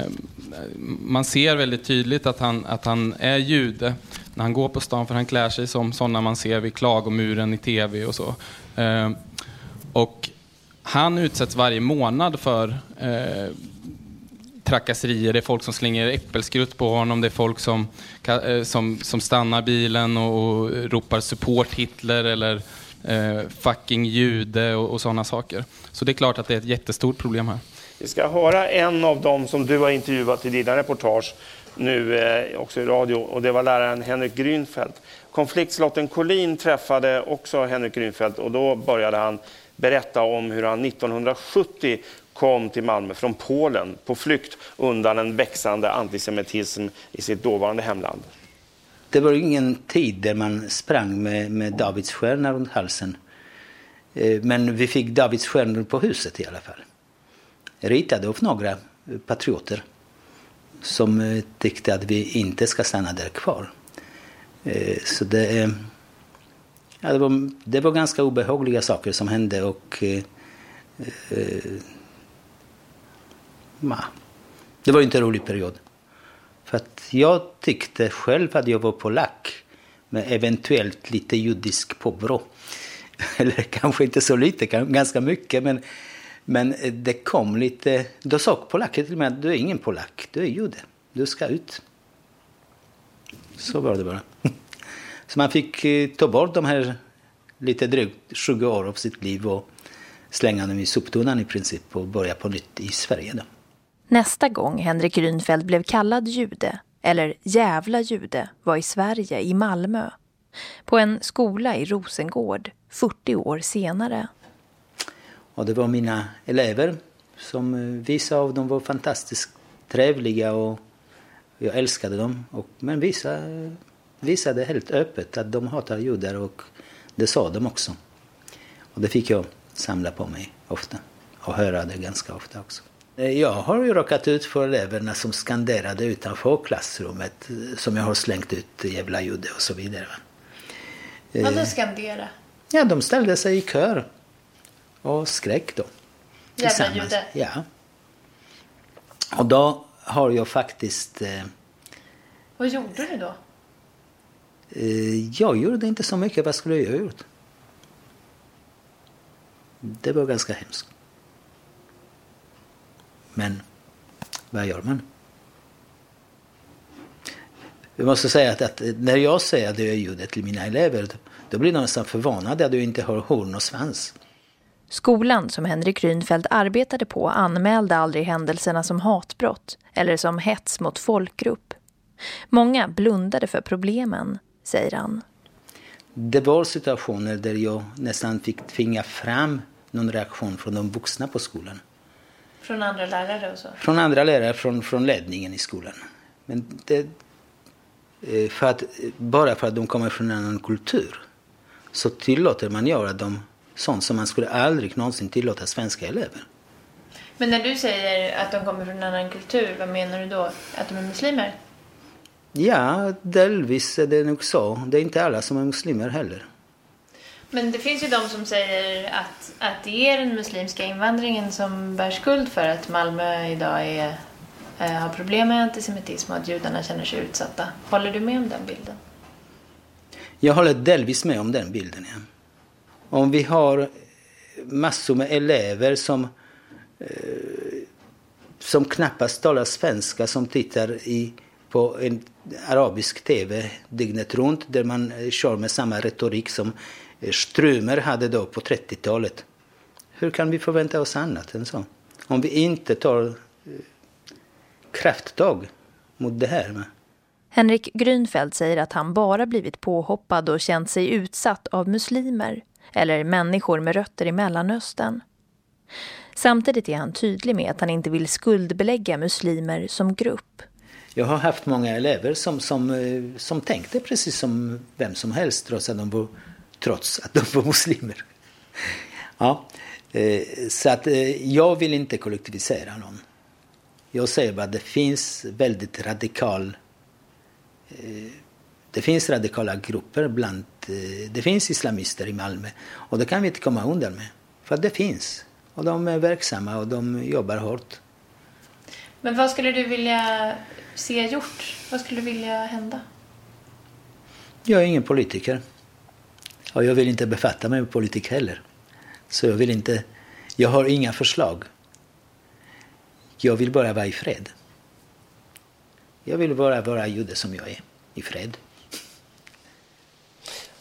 man ser väldigt tydligt att han, att han är jude när han går på stan, för han klär sig som sådana man ser vid klagomuren i tv och så. Eh, och han utsätts varje månad för eh, trakasserier. Det är folk som slänger äppelskrutt på honom. Det är folk som, eh, som, som stannar bilen och, och ropar support Hitler eller eh, fucking jude och, och sådana saker. Så det är klart att det är ett jättestort problem här. Vi ska höra en av dem som du har intervjuat i dina reportage nu eh, också i radio och det var läraren Henrik Grünfeldt. Konfliktslotten Collin träffade också Henrik Grünfeldt och då började han berätta om hur han 1970 kom till Malmö från Polen på flykt undan en växande antisemitism i sitt dåvarande hemland. Det var ingen tid där man sprang med, med Davids stjärna runt halsen. Eh, men vi fick Davids stjärnor på huset i alla fall. Ritade av några patrioter som eh, tyckte att vi inte ska stanna där kvar. Eh, så det, ja, det, var, det var ganska obehagliga saker som hände och Ma. Det var inte en rolig period. För att jag tyckte själv att jag var polack med eventuellt lite judisk påbrå. Eller kanske inte så lite, ganska mycket. Men, men det kom lite... Då sa polacker till mig att du är ingen polack, du är jude. Du ska ut. Så var det bara. Så man fick eh, ta bort de här lite drygt 20 år av sitt liv och slänga dem i soptunnan i princip och börja på nytt i Sverige. Då. Nästa gång Henrik Rynfeldt blev kallad jude, eller jävla jude, var i Sverige, i Malmö. På en skola i Rosengård, 40 år senare. Och det var mina elever som eh, vissa av dem var fantastiskt trevliga och jag älskade dem. Och, men vissa visade helt öppet att de hatar judar och det sa de också. Och det fick jag samla på mig ofta och höra det ganska ofta också. Jag har ju råkat ut för eleverna som skanderade utanför klassrummet som jag har slängt ut jävla jude och så vidare. Vadå skandera? Ja, de ställde sig i kör och skrek då. Jävla jude? Ja. Och då har jag faktiskt... Eh, Vad gjorde du då? Eh, jag gjorde inte så mycket. Vad skulle jag ha gjort? Det var ganska hemskt. Men vad gör man? Jag måste säga att, att, när jag säger att jag är jude till mina elever då blir de nästan förvånade att du inte har horn och svans. Skolan som Henrik Rynfeldt arbetade på anmälde aldrig händelserna som hatbrott eller som hets mot folkgrupp. Många blundade för problemen säger han. Det var situationer där jag nästan fick tvinga fram någon reaktion från de vuxna på skolan. Från andra lärare och så? Från andra lärare, från, från ledningen i skolan. Men det, eh, för att, bara för att de kommer från en annan kultur så tillåter man göra dem sånt som man skulle aldrig någonsin tillåta svenska elever. Men när du säger att de kommer från en annan kultur, vad menar du då? Att de är muslimer? Ja, delvis är det nog så. Det är inte alla som är muslimer heller. Men det finns ju de som säger att, att det är den muslimska invandringen som bär skuld för att Malmö idag är, äh, har problem med antisemitism och att judarna känner sig utsatta. Håller du med om den bilden? Jag håller delvis med om den bilden, ja. Om vi har massor med elever som, eh, som knappast talar svenska som tittar i på en arabisk tv dygnet runt där man eh, kör med samma retorik som Strömer hade då på 30-talet. Hur kan vi förvänta oss annat än så? Om vi inte tar eh, krafttag mot det här. Henrik Grünfeld säger att han bara blivit påhoppad och känt sig utsatt av muslimer eller människor med rötter i Mellanöstern. Samtidigt är han tydlig med att han inte vill skuldbelägga muslimer som grupp. Jag har haft många elever som, som, eh, som tänkte precis som vem som helst trots att de var, trots att de var muslimer. Ja, eh, så att eh, jag vill inte kollektivisera någon. Jag säger bara att det finns väldigt radikal... Det finns radikala grupper bland... Det finns islamister i Malmö och det kan vi inte komma undan med. För det finns. Och de är verksamma och de jobbar hårt. Men vad skulle du vilja se gjort? Vad skulle du vilja hända? Jag är ingen politiker. Och jag vill inte befatta mig med politik heller. Så jag vill inte... Jag har inga förslag. Jag vill bara vara i fred. Jag vill bara vara jude som jag är, i fred.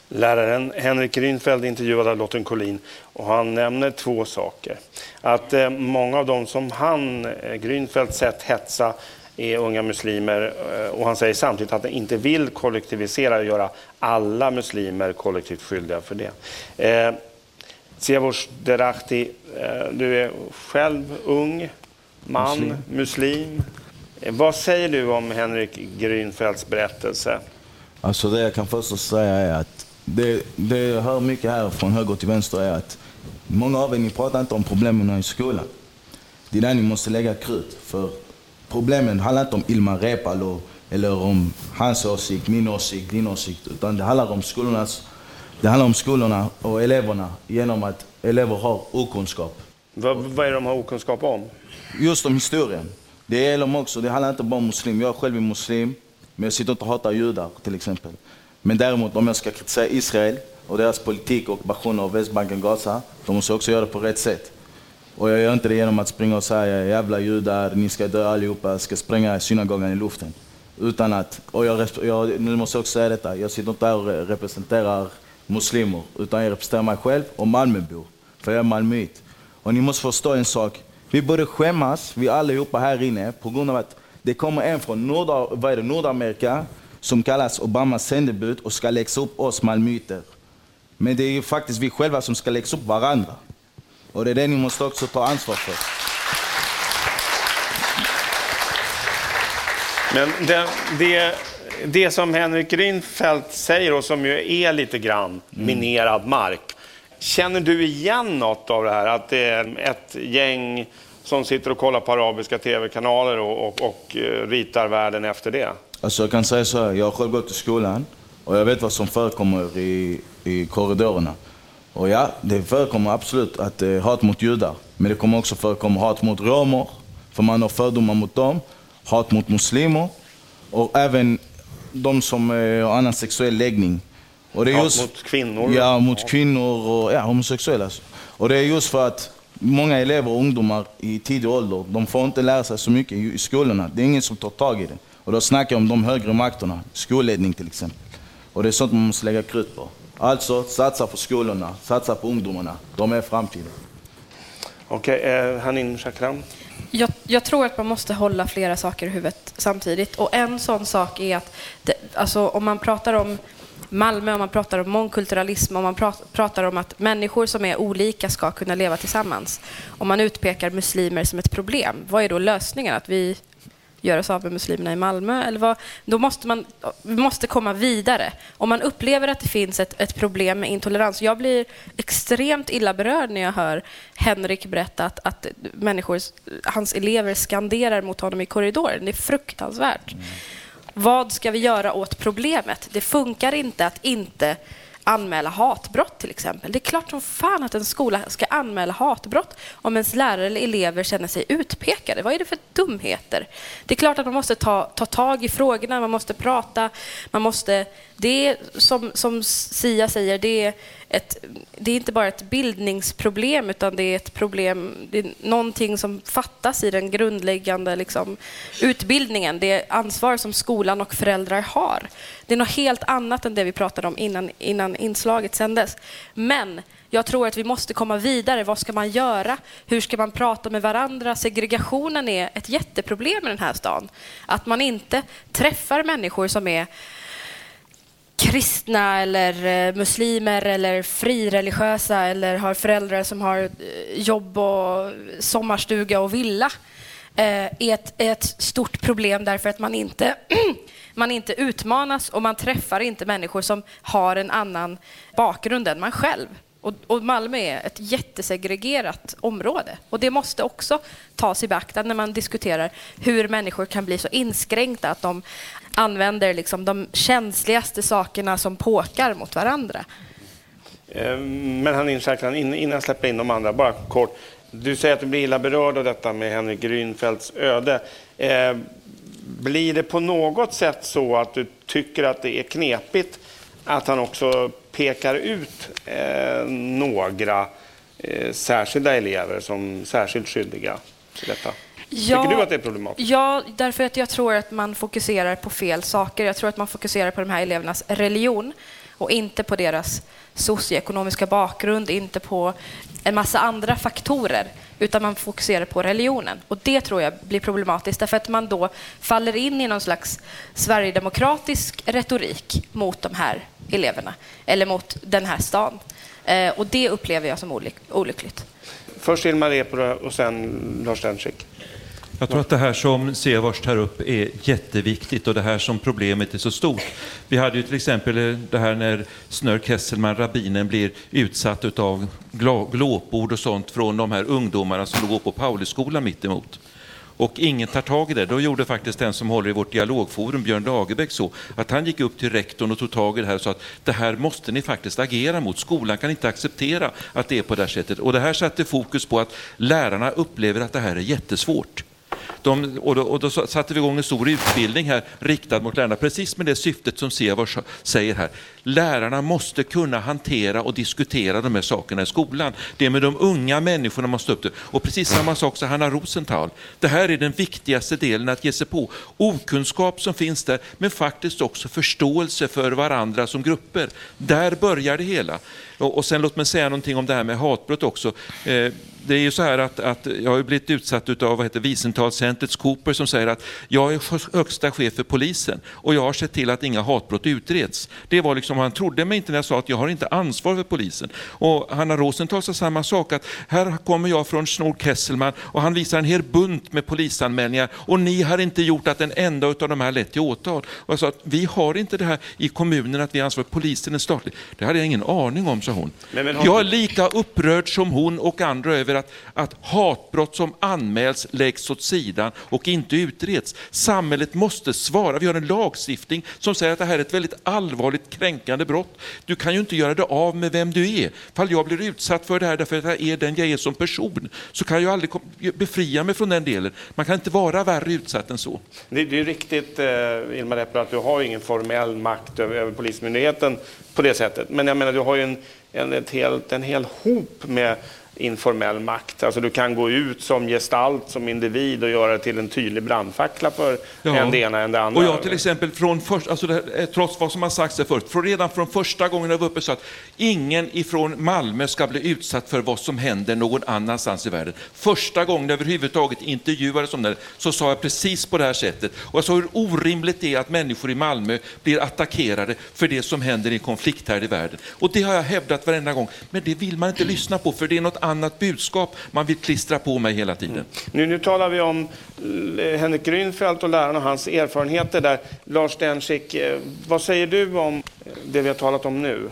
Läraren Henrik Rynfeldt intervjuade Lotten Collin och han nämner två saker. Att eh, många av dem som han, eh, Grünfeldt, sett hetsa är unga muslimer eh, och han säger samtidigt att han inte vill kollektivisera och göra alla muslimer kollektivt skyldiga för det. Eh, Siavush Derahti, eh, du är själv ung, man, muslim. muslim. Eh, vad säger du om Henrik Grünfeldts berättelse? Alltså det jag kan först säga är att det, det jag hör mycket här från höger till vänster är att många av er ni pratar inte om problemen i skolan. Det är där ni måste lägga krut. För problemen handlar inte om Ilmar Reepalu eller om hans åsikt, min åsikt, din åsikt. Utan det handlar om skolornas det handlar om skolorna och eleverna genom att elever har okunskap. Vad, vad är det de har okunskap om? Just om historien. Det gäller dem också. Det handlar inte bara om muslim. Jag själv är muslim, men jag sitter inte och hatar judar till exempel. Men däremot om jag ska kritisera Israel och deras politik och ockupation av Västbanken Gaza, då måste jag också göra det på rätt sätt. Och jag gör inte det genom att springa och säga jävla judar, ni ska dö allihopa, jag ska spränga synagogan i luften. Utan att, och jag, jag, nu måste jag också säga detta, jag sitter inte här och representerar muslimer, utan jag representerar mig själv och Malmöbor. För jag är malmöit. Och ni måste förstå en sak, vi borde skämmas, vi allihopa här inne, på grund av att det kommer en från Nord, vad är det, Nordamerika som kallas Obamas sändebud och ska läxa upp oss malmöiter. Men det är ju faktiskt vi själva som ska läxa upp varandra. Och det är det ni måste också ta ansvar för. Men det, det, det som Henrik Rynfeldt säger och som ju är lite grann minerad mark. Känner du igen något av det här? Att det är ett gäng som sitter och kollar på arabiska tv-kanaler och, och, och eh, ritar världen efter det? Alltså jag kan säga så här, jag har själv gått i skolan och jag vet vad som förekommer i, i korridorerna. Och ja, det förekommer absolut att eh, hat mot judar. Men det kommer också förekomma hat mot romer, för man har fördomar mot dem. Hat mot muslimer och även de som eh, har annan sexuell läggning. Och det är just, hat mot kvinnor? Ja, mot kvinnor och ja, homosexuella. Och det är just för att många elever och ungdomar i tidig ålder, de får inte lära sig så mycket i skolorna. Det är ingen som tar tag i det. Och då snackar jag om de högre makterna, skolledning till exempel. Och det är sånt man måste lägga krut på. Alltså, satsa på skolorna, satsa på ungdomarna. De är framtiden. Okej, okay, eh, Hanin Shakram? Jag, jag, tror att man måste hålla flera saker i huvudet samtidigt. Och en sån sak är att det, alltså, om man pratar om Malmö, om man pratar om mångkulturalism, om man pratar om att människor som är olika ska kunna leva tillsammans. Om man utpekar muslimer som ett problem, vad är då lösningen? Att vi göra sig av med muslimerna i Malmö? Eller vad, då måste man vi måste komma vidare. Om man upplever att det finns ett, ett problem med intolerans. Jag blir extremt illa berörd när jag hör Henrik berätta att, att människor, hans elever skanderar mot honom i korridoren. Det är fruktansvärt. Mm. Vad ska vi göra åt problemet? Det funkar inte att inte anmäla hatbrott till exempel. Det är klart som fan att en skola ska anmäla hatbrott om ens lärare eller elever känner sig utpekade. Vad är det för dumheter? Det är klart att man måste ta, ta tag i frågorna, man måste prata, man måste... Det är som, som Sia säger, det är, ett, det är inte bara ett bildningsproblem utan det är ett problem, det är någonting som fattas i den grundläggande liksom, utbildningen. Det ansvar som skolan och föräldrar har. Det är något helt annat än det vi pratade om innan, innan inslaget sändes. Men jag tror att vi måste komma vidare. Vad ska man göra? Hur ska man prata med varandra? Segregationen är ett jätteproblem i den här stan. Att man inte träffar människor som är kristna eller eh, muslimer eller frireligiösa eller har föräldrar som har eh, jobb och sommarstuga och villa eh, är ett, ett stort problem därför att man inte, man inte utmanas och man träffar inte människor som har en annan bakgrund än man själv. Och, och Malmö är ett jättesegregerat område och det måste också tas i beaktande när man diskuterar hur människor kan bli så inskränkta att de använder liksom de känsligaste sakerna som påkar mot varandra. Ehm, men han Shakran, innan jag släpper in de andra, bara kort. Du säger att du blir illa berörd av detta med Henrik Grünfeldts öde. Ehm, blir det på något sätt så att du tycker att det är knepigt att han också pekar ut eh, några eh, särskilda elever som särskilt skyldiga till detta? Ja, Tycker du att det är problematiskt? Ja, därför att jag tror att man fokuserar på fel saker. Jag tror att man fokuserar på de här elevernas religion och inte på deras socioekonomiska bakgrund, inte på en massa andra faktorer, utan man fokuserar på religionen. Och det tror jag blir problematiskt, därför att man då faller in i någon slags sverigedemokratisk retorik mot de här eleverna, eller mot den här stan. Eh, och det upplever jag som olyck olyckligt. Först Ilmar Reepalu och sen Lars Stjernkvist. Jag tror att det här som Sevars tar upp är jätteviktigt och det här som problemet är så stort. Vi hade ju till exempel det här när Snör Kesselman, rabbinen, blir utsatt av glåpord och sånt från de här ungdomarna som låg på Pauliskolan mittemot. och ingen tar tag i det. Då gjorde faktiskt den som håller i vårt dialogforum, Björn Lagerbäck, så att han gick upp till rektorn och tog tag i det här och sa att det här måste ni faktiskt agera mot. Skolan kan inte acceptera att det är på det här sättet. Och det här satte fokus på att lärarna upplever att det här är jättesvårt. De, och, då, och, då, satte vi igång en stor utbildning här riktad mot lärarna, precis med det syftet som Sevars säger här. Lärarna måste kunna hantera och diskutera de här sakerna i skolan. Det är med de unga människorna man står upp till. Och precis samma sak sa Hanna Rosenthal. Det här är den viktigaste delen att ge sig på. Okunskap som finns där, men faktiskt också förståelse för varandra som grupper. Där börjar det hela. Och, och sen låt mig säga någonting om det här med hatbrott också. Eh, det är ju så här att, att jag har blivit utsatt av vad heter Wiesenthal-centrets Cooper som säger att jag är högsta chef för polisen och jag har sett till att inga hatbrott utreds. Det var liksom, han trodde mig inte när jag sa att jag har inte ansvar för polisen. Och Hanna Rosenthal sa samma sak, att här kommer jag från Snor Kesselman och han visar en hel bunt med polisanmälningar och ni har inte gjort att en enda av de här lett till åtal. Och jag sa att vi har inte det här i kommunen att vi ansvarar för polisen är statlig. Det hade jag ingen aning om, sa hon. Men, men, jag är lika upprörd som hon och andra över att, att hatbrott som anmäls läggs åt sidan och inte utreds. Samhället måste svara. Vi har en lagstiftning som säger att det här är ett väldigt allvarligt kränkande brott. Du kan ju inte göra det av med vem du är. Fall jag blir utsatt för det här därför att jag är den jag är som person, så kan jag aldrig befria mig från den delen. Man kan inte vara värre utsatt än så. Det, det är riktigt, eh, Ilmar Reepalu, att du har ingen formell makt över, över Polismyndigheten på det sättet. Men jag menar, du har ju en, en, ett helt, en hel hop med informell makt. Alltså du kan gå ut som gestalt, som individ och göra det till en tydlig brandfackla för ja. en det ena än det andra. Och jag till exempel, från först, alltså här, trots vad som har sagts här förut, från redan från första gången jag var uppe så att ingen ifrån Malmö ska bli utsatt för vad som händer någon annanstans i världen. Första gången jag överhuvudtaget intervjuades om det så sa jag precis på det här sättet. Och jag sa hur orimligt det är att människor i Malmö blir attackerade för det som händer i en konflikt här i världen. Och det har jag hävdat varenda gång, men det vill man inte lyssna på för det är något annat budskap man vill klistra på mig hela tiden. Mm. Nu, nu talar vi om eh, Henrik Grünfeldt och läraren och hans erfarenheter där. Lars Stensick, eh, vad säger du om det vi har talat om nu?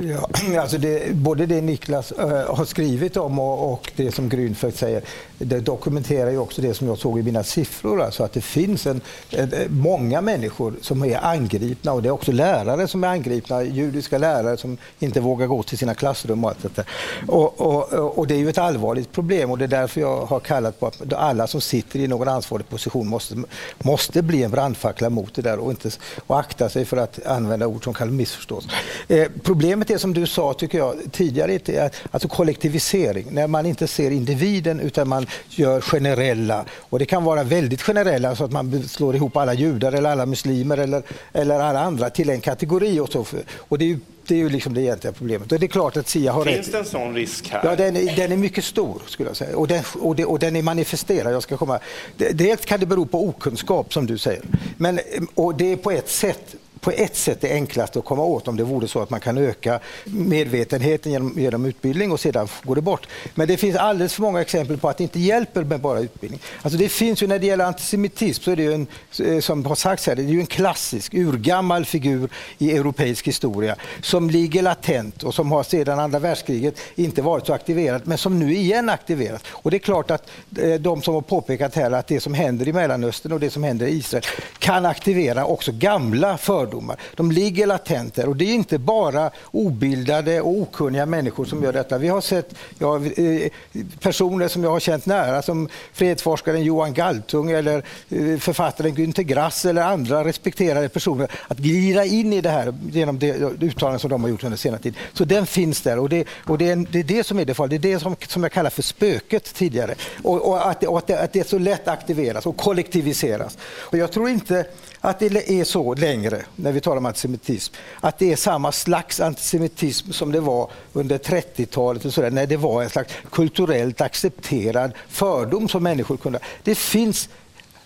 Ja, alltså det, både det Niklas äh, har skrivit om och, och det som Grünfeldt säger, det dokumenterar ju också det som jag såg i mina siffror, alltså att det finns en, en, många människor som är angripna och det är också lärare som är angripna, judiska lärare som inte vågar gå till sina klassrum och allt detta. Och, och, och det är ju ett allvarligt problem och det är därför jag har kallat på att alla som sitter i någon ansvarig position måste, måste bli en brandfackla mot det där och, inte, och akta sig för att använda ord som kan missförstås. Eh, problemet är som du sa, tycker jag, tidigare, alltså kollektivisering, när man inte ser individen utan man gör generella. Och det kan vara väldigt generella så att man slår ihop alla judar eller alla muslimer eller, eller alla andra till en kategori. Och, så. och det är ju det är ju liksom det egentliga problemet. Och det är klart att SIA har Finns rätt. det en sån risk här? Ja, den är, den är mycket stor skulle jag säga. Och den, och, det, och den är manifesterad. Jag ska komma. Dels kan det bero på okunskap som du säger. Men, och det är på ett sätt på ett sätt det enklaste att komma åt om det vore så att man kan öka medvetenheten genom, genom utbildning och sedan går det bort. Men det finns alldeles för många exempel på att det inte hjälper med bara utbildning. Alltså det finns ju när det gäller antisemitism så är det ju en, eh, som har sagts här, det är ju en klassisk urgammal figur i europeisk historia som ligger latent och som har sedan andra världskriget inte varit så aktiverad men som nu igen aktiveras. Och det är klart att eh, de som har påpekat här att det som händer i Mellanöstern och det som händer i Israel kan aktivera också gamla fördomar fördomar. De ligger latent där och det är inte bara obildade och okunniga människor som gör detta. Vi har sett ja, eh, personer som jag har känt nära som fredsforskaren Johan Galtung eller eh, författaren Günter Grass eller andra respekterade personer att glida in i det här genom det eh, uttalanden som de har gjort under senare tid. Så den finns där och det, och det, är, det är det som är det farliga. Det är det som, som jag kallar för spöket tidigare. Och, och, att, och att, det, att det så lätt aktiveras och kollektiviseras. Och jag tror inte att det är så längre när vi talar om antisemitism, att det är samma slags antisemitism som det var under 30-talet och när det var en slags kulturellt accepterad fördom som människor kunde... Det finns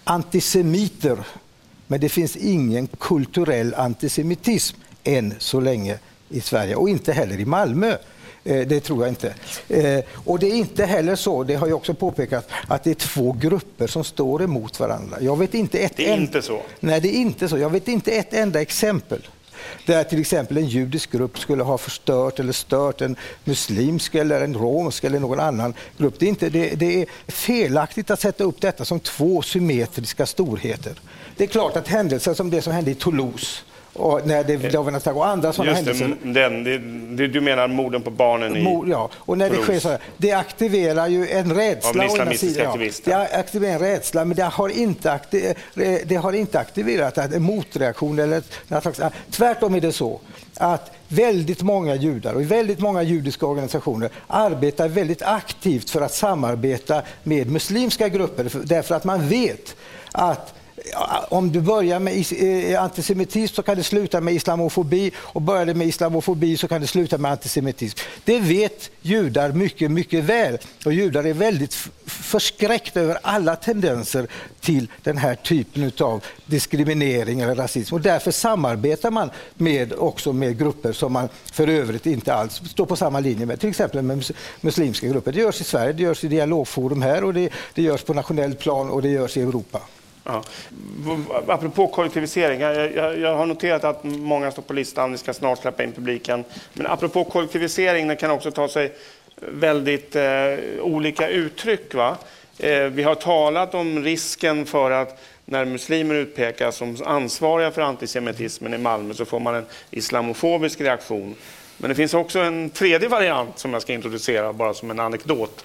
antisemiter, men det finns ingen kulturell antisemitism än så länge i Sverige och inte heller i Malmö. Eh, det tror jag inte. Eh, och det är inte heller så, det har jag också påpekat, att det är två grupper som står emot varandra. Jag vet inte ett det är inte så? Nej, det är inte så. Jag vet inte ett enda exempel Där till exempel en judisk grupp skulle ha förstört eller stört en muslimsk eller en romsk eller någon annan grupp. Det är, inte, det, det är felaktigt att sätta upp detta som två symmetriska storheter. Det är klart att händelser som det som hände i Toulouse och när det var en attack och andra sådana Just händelser. den, det, det, du menar morden på barnen i Mord, ja, och när det sker så här, det aktiverar ju en rädsla. Av islamistiska sidan, aktivister. Det aktiverar en rädsla, men det har inte, akti- eh, det har inte aktiverat en motreaktion. Eller något slags, tvärtom är det så att väldigt många judar och väldigt många judiska organisationer arbetar väldigt aktivt för att samarbeta med muslimska grupper för- därför att man vet att Ja, om du börjar med eh, antisemitism så kan det sluta med islamofobi och börjar det med islamofobi så kan det sluta med antisemitism. Det vet judar mycket, mycket väl och judar är väldigt förskräckta över alla tendenser till den här typen av diskriminering eller rasism och därför samarbetar man med, också med grupper som man för övrigt inte alls står på samma linje med, till exempel med muslimska grupper. Det görs i Sverige, det görs i dialogforum här och det, det görs på nationell plan och det görs i Europa. Ja. Apropå kollektivisering, jag, jag, jag har noterat att många står på listan, vi ska snart släppa in publiken. Men apropå kollektivisering, den kan också ta sig väldigt eh, olika uttryck. Va? Eh, vi har talat om risken för att när muslimer utpekas som ansvariga för antisemitismen i Malmö så får man en islamofobisk reaktion. Men det finns också en tredje variant som jag ska introducera bara som en anekdot.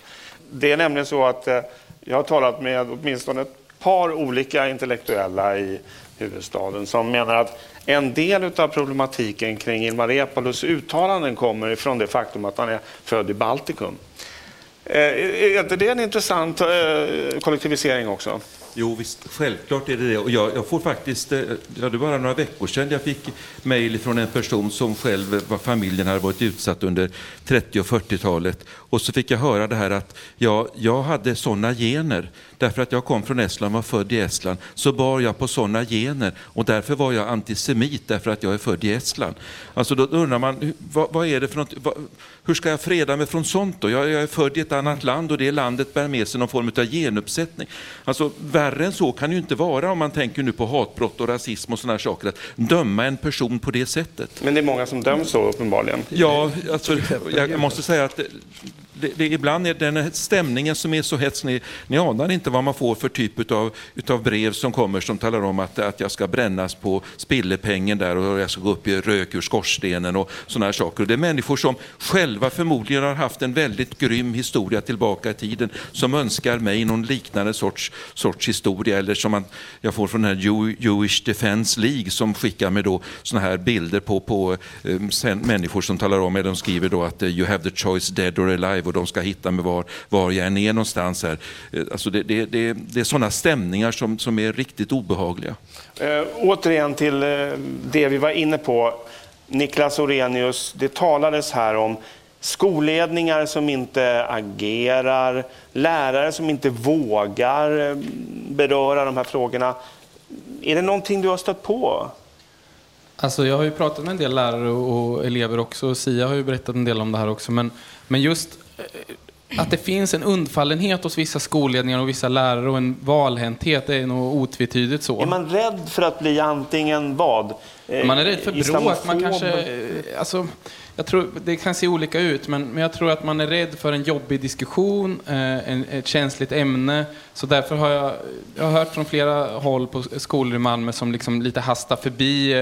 Det är nämligen så att eh, jag har talat med åtminstone ett par olika intellektuella i huvudstaden som menar att en del av problematiken kring Ilmar Reepalus uttalanden kommer ifrån det faktum att han är född i Baltikum. Eh, är inte det en intressant eh, kollektivisering också? Jo, visst, självklart är det det. Och jag, jag får faktiskt, eh, ja, det var bara några veckor sedan jag fick mejl från en person som själv, var familjen hade varit utsatt under 30 och 40-talet. Och så fick jag höra det här att ja, jag hade sådana gener. Därför att jag kom från Estland, var född i Estland, så bar jag på sådana gener. Och därför var jag antisemit, därför att jag är född i Estland. Alltså då undrar man, vad, vad är det för något, vad, hur ska jag freda mig från sånt då? Jag, jag är född i ett annat land och det landet bär med sig någon form av genuppsättning. Alltså värre än så kan det ju inte vara om man tänker nu på hatbrott och rasism och sådana saker. Att döma en person på det sättet. Men det är många som döms så uppenbarligen. Ja, alltså, jag måste säga att det, det, ibland är den här stämningen som är så hets, ni, ni anar inte vad man får för typ av utav brev som kommer som talar om att, att jag ska brännas på spillepengen där och jag ska gå upp i rök ur skorstenen och sådana här saker. Och det är människor som själva förmodligen har haft en väldigt grym historia tillbaka i tiden som önskar mig någon liknande sorts, sorts historia eller som man, jag får från den här Jewish Defense League som skickar mig då sådana här bilder på, på eh, sen, människor som talar om, eller de skriver då att eh, you have the choice dead or alive och de ska hitta mig var, var jag än är någonstans här. Eh, Alltså det, det, det, det är sådana stämningar som, som är riktigt obehagliga. Eh, återigen till eh, det vi var inne på. Niklas Orenius, det talades här om skolledningar som inte agerar, lärare som inte vågar eh, beröra de här frågorna. Är det någonting du har stött på? Alltså jag har ju pratat med en del lärare och elever också. och Sia har ju berättat en del om det här också. Men, men just att det finns en undfallenhet hos vissa skolledningar och vissa lärare och en valhänthet är nog otvetydigt så. Är man rädd för att bli antingen vad? Eh, Man är rädd för bråk. Man kanske, eh, alltså, jag tror, det kan se olika ut, men, men jag tror att man är rädd för en jobbig diskussion, eh, en, ett känsligt ämne. Så därför har jag, jag har hört från flera håll på skolor i Malmö som liksom lite hastar förbi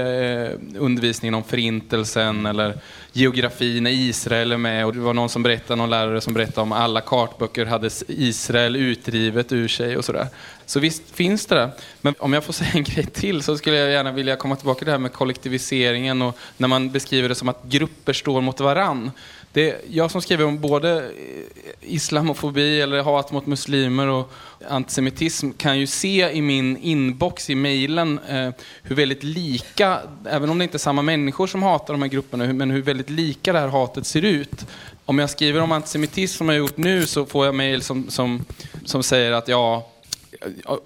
undervisningen om förintelsen eller geografi när Israel är med. Och det var någon som berättade, någon lärare som berättade om alla kartböcker hade Israel utdrivet ur sig och sådär. Så visst finns det där. Men om jag får säga en grej till så skulle jag gärna vilja komma tillbaka till det här med kollektiviseringen och när man beskriver det som att grupper står mot varann. Det, jag som skriver om både eh, islamofobi eller hat mot muslimer och antisemitism kan ju se i min inbox i mejlen eh, hur väldigt lika, även om det inte är samma människor som hatar de här grupperna, men hur väldigt lika det här hatet ser ut. Om jag skriver om antisemitism som jag har gjort nu så får jag mejl som, som, som säger att ja,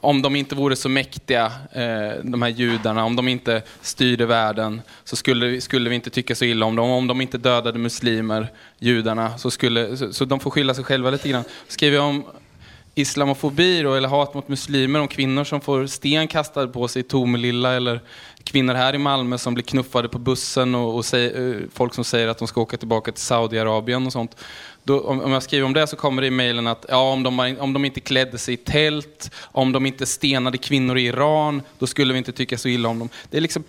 om de inte vore så mäktiga, eh, de här judarna, om de inte styrde världen, så skulle, vi- skulle vi inte tycka så illa om dem. Om de inte dödade muslimer, judarna, så, skulle, så, så de får skylla sig själva lite grann. Skriver jag om islamofobi då, eller hat mot muslimer, om kvinnor som får sten kastade på sig i Tomelilla eller kvinnor här i Malmö som blir knuffade på bussen och, och säger, eh, folk som säger att de ska åka tillbaka till Saudiarabien och sånt. Då, om, om, jag skriver om det så kommer det i mejlen att ja, om, de, om de inte klädde sig i tält, om de inte stenade kvinnor i Iran, då skulle vi inte tycka så illa om dem. Det är liksom...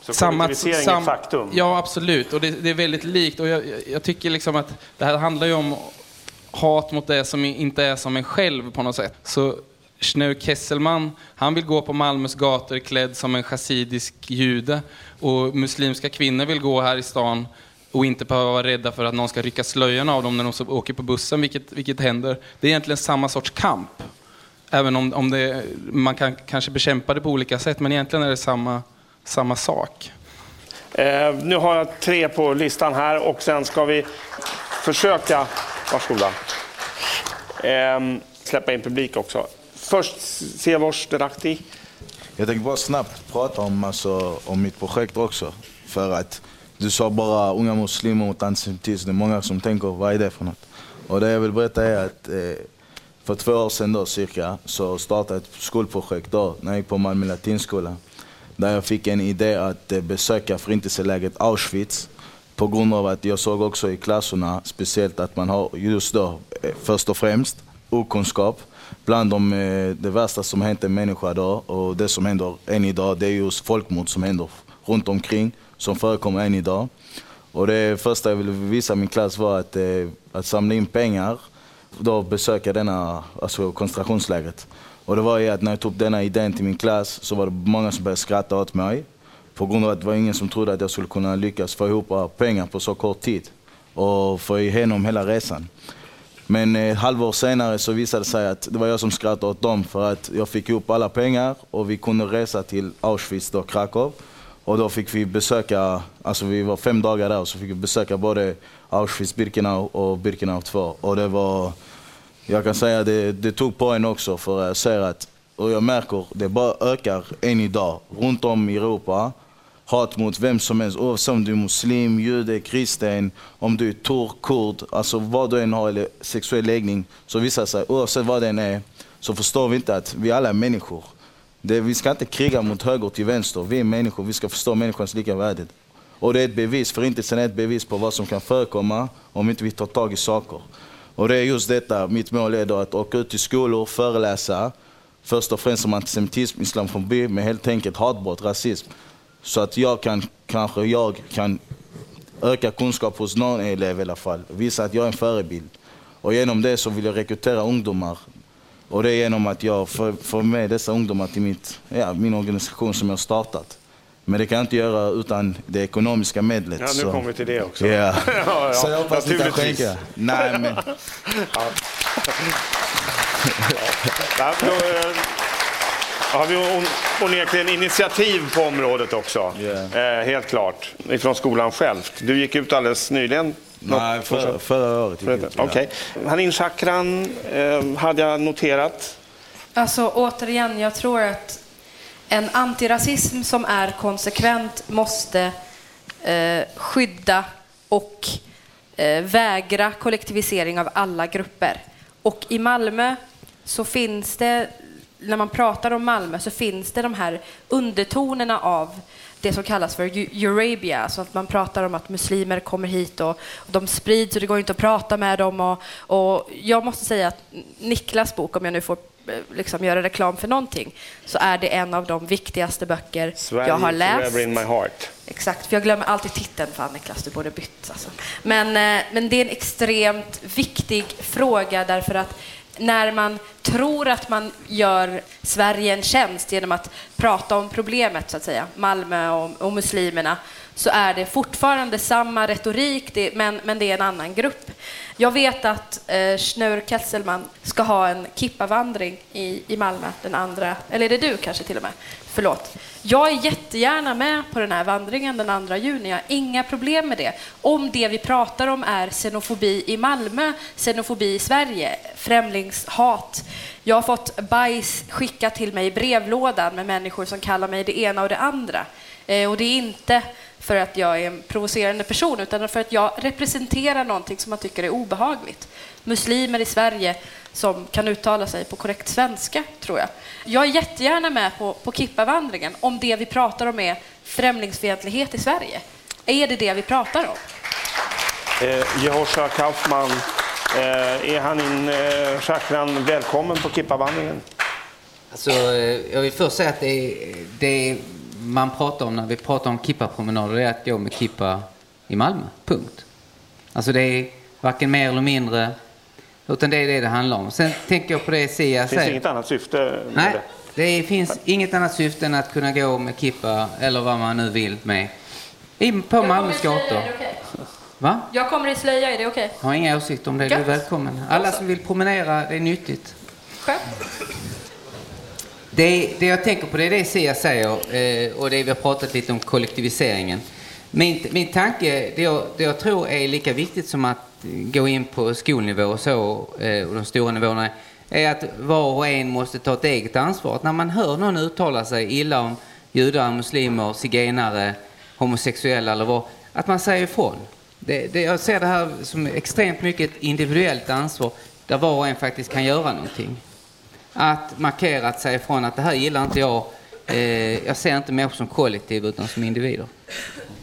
Så samma, sam, faktum? Ja, absolut. Och det, det, är väldigt likt. Och jag, jag tycker liksom att det här handlar ju om hat mot det som inte är som en själv på något sätt. Så Schneur Kesselman, han vill gå på Malmös gator klädd som en chassidisk jude. Och muslimska kvinnor vill gå här i stan och inte behöva vara rädda för att någon ska rycka slöjan av dem när de åker på bussen, vilket, vilket händer. Det är egentligen samma sorts kamp. Även om, om det, man kan kanske bekämpa det på olika sätt, men egentligen är det samma, samma sak. Eh, nu har jag tre på listan här och sen ska vi försöka, varsågoda, eh, släppa in publik också. Först Sevors Derakti. Jag tänkte bara snabbt prata om, alltså, om mitt projekt också. För att du sa bara unga muslimer mot antisemitism. Det är många som tänker, vad är det för något? Och det jag vill berätta är att eh, för två år sedan då, cirka, så startade jag ett skolprojekt då, när jag gick på Malmö latinskola. Där jag fick en idé att eh, besöka förintelselägret Auschwitz. På grund av att jag såg också i klasserna, speciellt att man har just då, eh, först och främst, okunskap bland de, eh, det värsta som hänt en människa då och det som händer än idag, det är just folkmord som händer runt omkring, som förekommer än idag. Och det första jag ville visa min klass var att, eh, att samla in pengar, då besöka denna, alltså koncentrationslägret. Och det var ju att när jag tog denna idén till min klass så var det många som började skratta åt mig. På grund av att det var ingen som trodde att jag skulle kunna lyckas få ihop pengar på så kort tid och få igenom hela resan. Men ett eh, halvår senare så visade det sig att det var jag som skrattade åt dem för att jag fick ihop alla pengar och vi kunde resa till Auschwitz och Krakow. Och då fick vi besöka, alltså vi var fem dagar där och så fick vi besöka både Auschwitz, Birkenau och Birkenau 2. Och det var, jag kan säga det, det tog på en också för jag ser att, och jag märker, det bara ökar än idag runt om i Europa hat mot vem som helst, oavsett om du är muslim, jude, kristen, om du är turk, kurd, alltså vad du än har eller sexuell läggning, så visar det sig, oavsett vad den är, så förstår vi inte att vi alla är människor. Det, vi ska inte kriga mot höger och till vänster, vi är människor, vi ska förstå människans lika värde. Och det är ett bevis, förintelsen är ett bevis på vad som kan förekomma om inte vi tar tag i saker. Och det är just detta, mitt mål är då att åka ut till skolor, föreläsa, först och främst om antisemitism, islamofobi, men helt enkelt hatbrott, rasism. Så att jag kan, kanske jag kan öka kunskap hos någon elev i alla fall. Visa att jag är en förebild. Och genom det så vill jag rekrytera ungdomar. Och det är genom att jag får, får med dessa ungdomar till mitt, ja, min organisation som jag har startat. Men det kan jag inte göra utan det ekonomiska medlet. Ja, nu kommer vi till det också. Ja. ja, ja. Så jag hoppas ni kan skänka. Nej, men... ja. ja. Då, har vi onekligen initiativ på området också. Yeah. Eh, helt klart. Ifrån skolan själv. Du gick ut alldeles nyligen. Nej, för, förra året. Okej. Okay. Hanin Chakran eh, hade jag noterat. Alltså återigen, jag tror att en antirasism som är konsekvent måste eh, skydda och eh, vägra kollektivisering av alla grupper. Och i Malmö så finns det när man pratar om Malmö så finns det de här undertonerna av det som kallas för Eurabia, alltså att man pratar om att muslimer kommer hit och, de sprids och det går inte att prata med dem. Och, och jag måste säga att Niklas bok, om jag nu får eh, liksom göra reklam för någonting, så är det en av de viktigaste böcker Sverige jag har läst. in my heart. Exakt, för jag glömmer alltid titeln. Fan Niklas, du borde bytt. Alltså. Men, eh, men det är en extremt viktig fråga därför att när man tror att man gör Sverige en tjänst genom att prata om problemet, så att säga, Malmö och, och muslimerna, så är det fortfarande samma retorik, det, men, men det är en annan grupp. Jag vet att eh, Schnur Kesselman ska ha en kippavandring i, i Malmö, den andra, eller är det du kanske till och med? Förlåt. Jag är jättegärna med på den här vandringen den 2 juni. Jag har inga problem med det. Om det vi pratar om är xenofobi i Malmö, xenofobi i Sverige, främlingshat. Jag har fått bajs skickat till mig i brevlådan med människor som kallar mig det ena och det andra. Eh, och det är inte för att jag är en provocerande person utan för att jag representerar någonting som man tycker är obehagligt. Muslimer i Sverige som kan uttala sig på korrekt svenska, tror jag. Jag är jättegärna med på, på Kippavandringen om det vi pratar om är främlingsfientlighet i Sverige. Är det det vi pratar om? Eh, Jehoshua Kaufman, eh, är han in, eh, Shakran välkommen på Kippavandringen? Alltså, eh, jag vill först säga att det, det man pratar om när vi pratar om kippapromenader är att gå med kippa i Malmö. Punkt. Alltså det är varken mer eller mindre, utan det är det det handlar om. Sen tänker jag på det Sia Finns det inget annat syfte? Nej, det? det finns inget annat syfte än att kunna gå med kippa eller vad man nu vill med i, på Malmös gator. Va? Jag kommer i slöja, är det okej? Jag har inga åsikter om det. Du är välkommen. Alla som vill promenera, det är nyttigt. Det, det jag tänker på det är det Sia säger eh, och det vi har pratat lite om kollektiviseringen. Min, min tanke, det jag, det jag tror är lika viktigt som att gå in på skolnivå och så, eh, och de stora nivåerna, är att var och en måste ta ett eget ansvar. Att när man hör någon uttala sig illa om judar, muslimer, zigenare, homosexuella eller vad, att man säger ifrån. Det, det, jag ser det här som extremt mycket ett individuellt ansvar där var och en faktiskt kan göra någonting. Att markera att säga ifrån att det här gillar inte jag. Eh, jag ser inte människor som kollektiv utan som individer.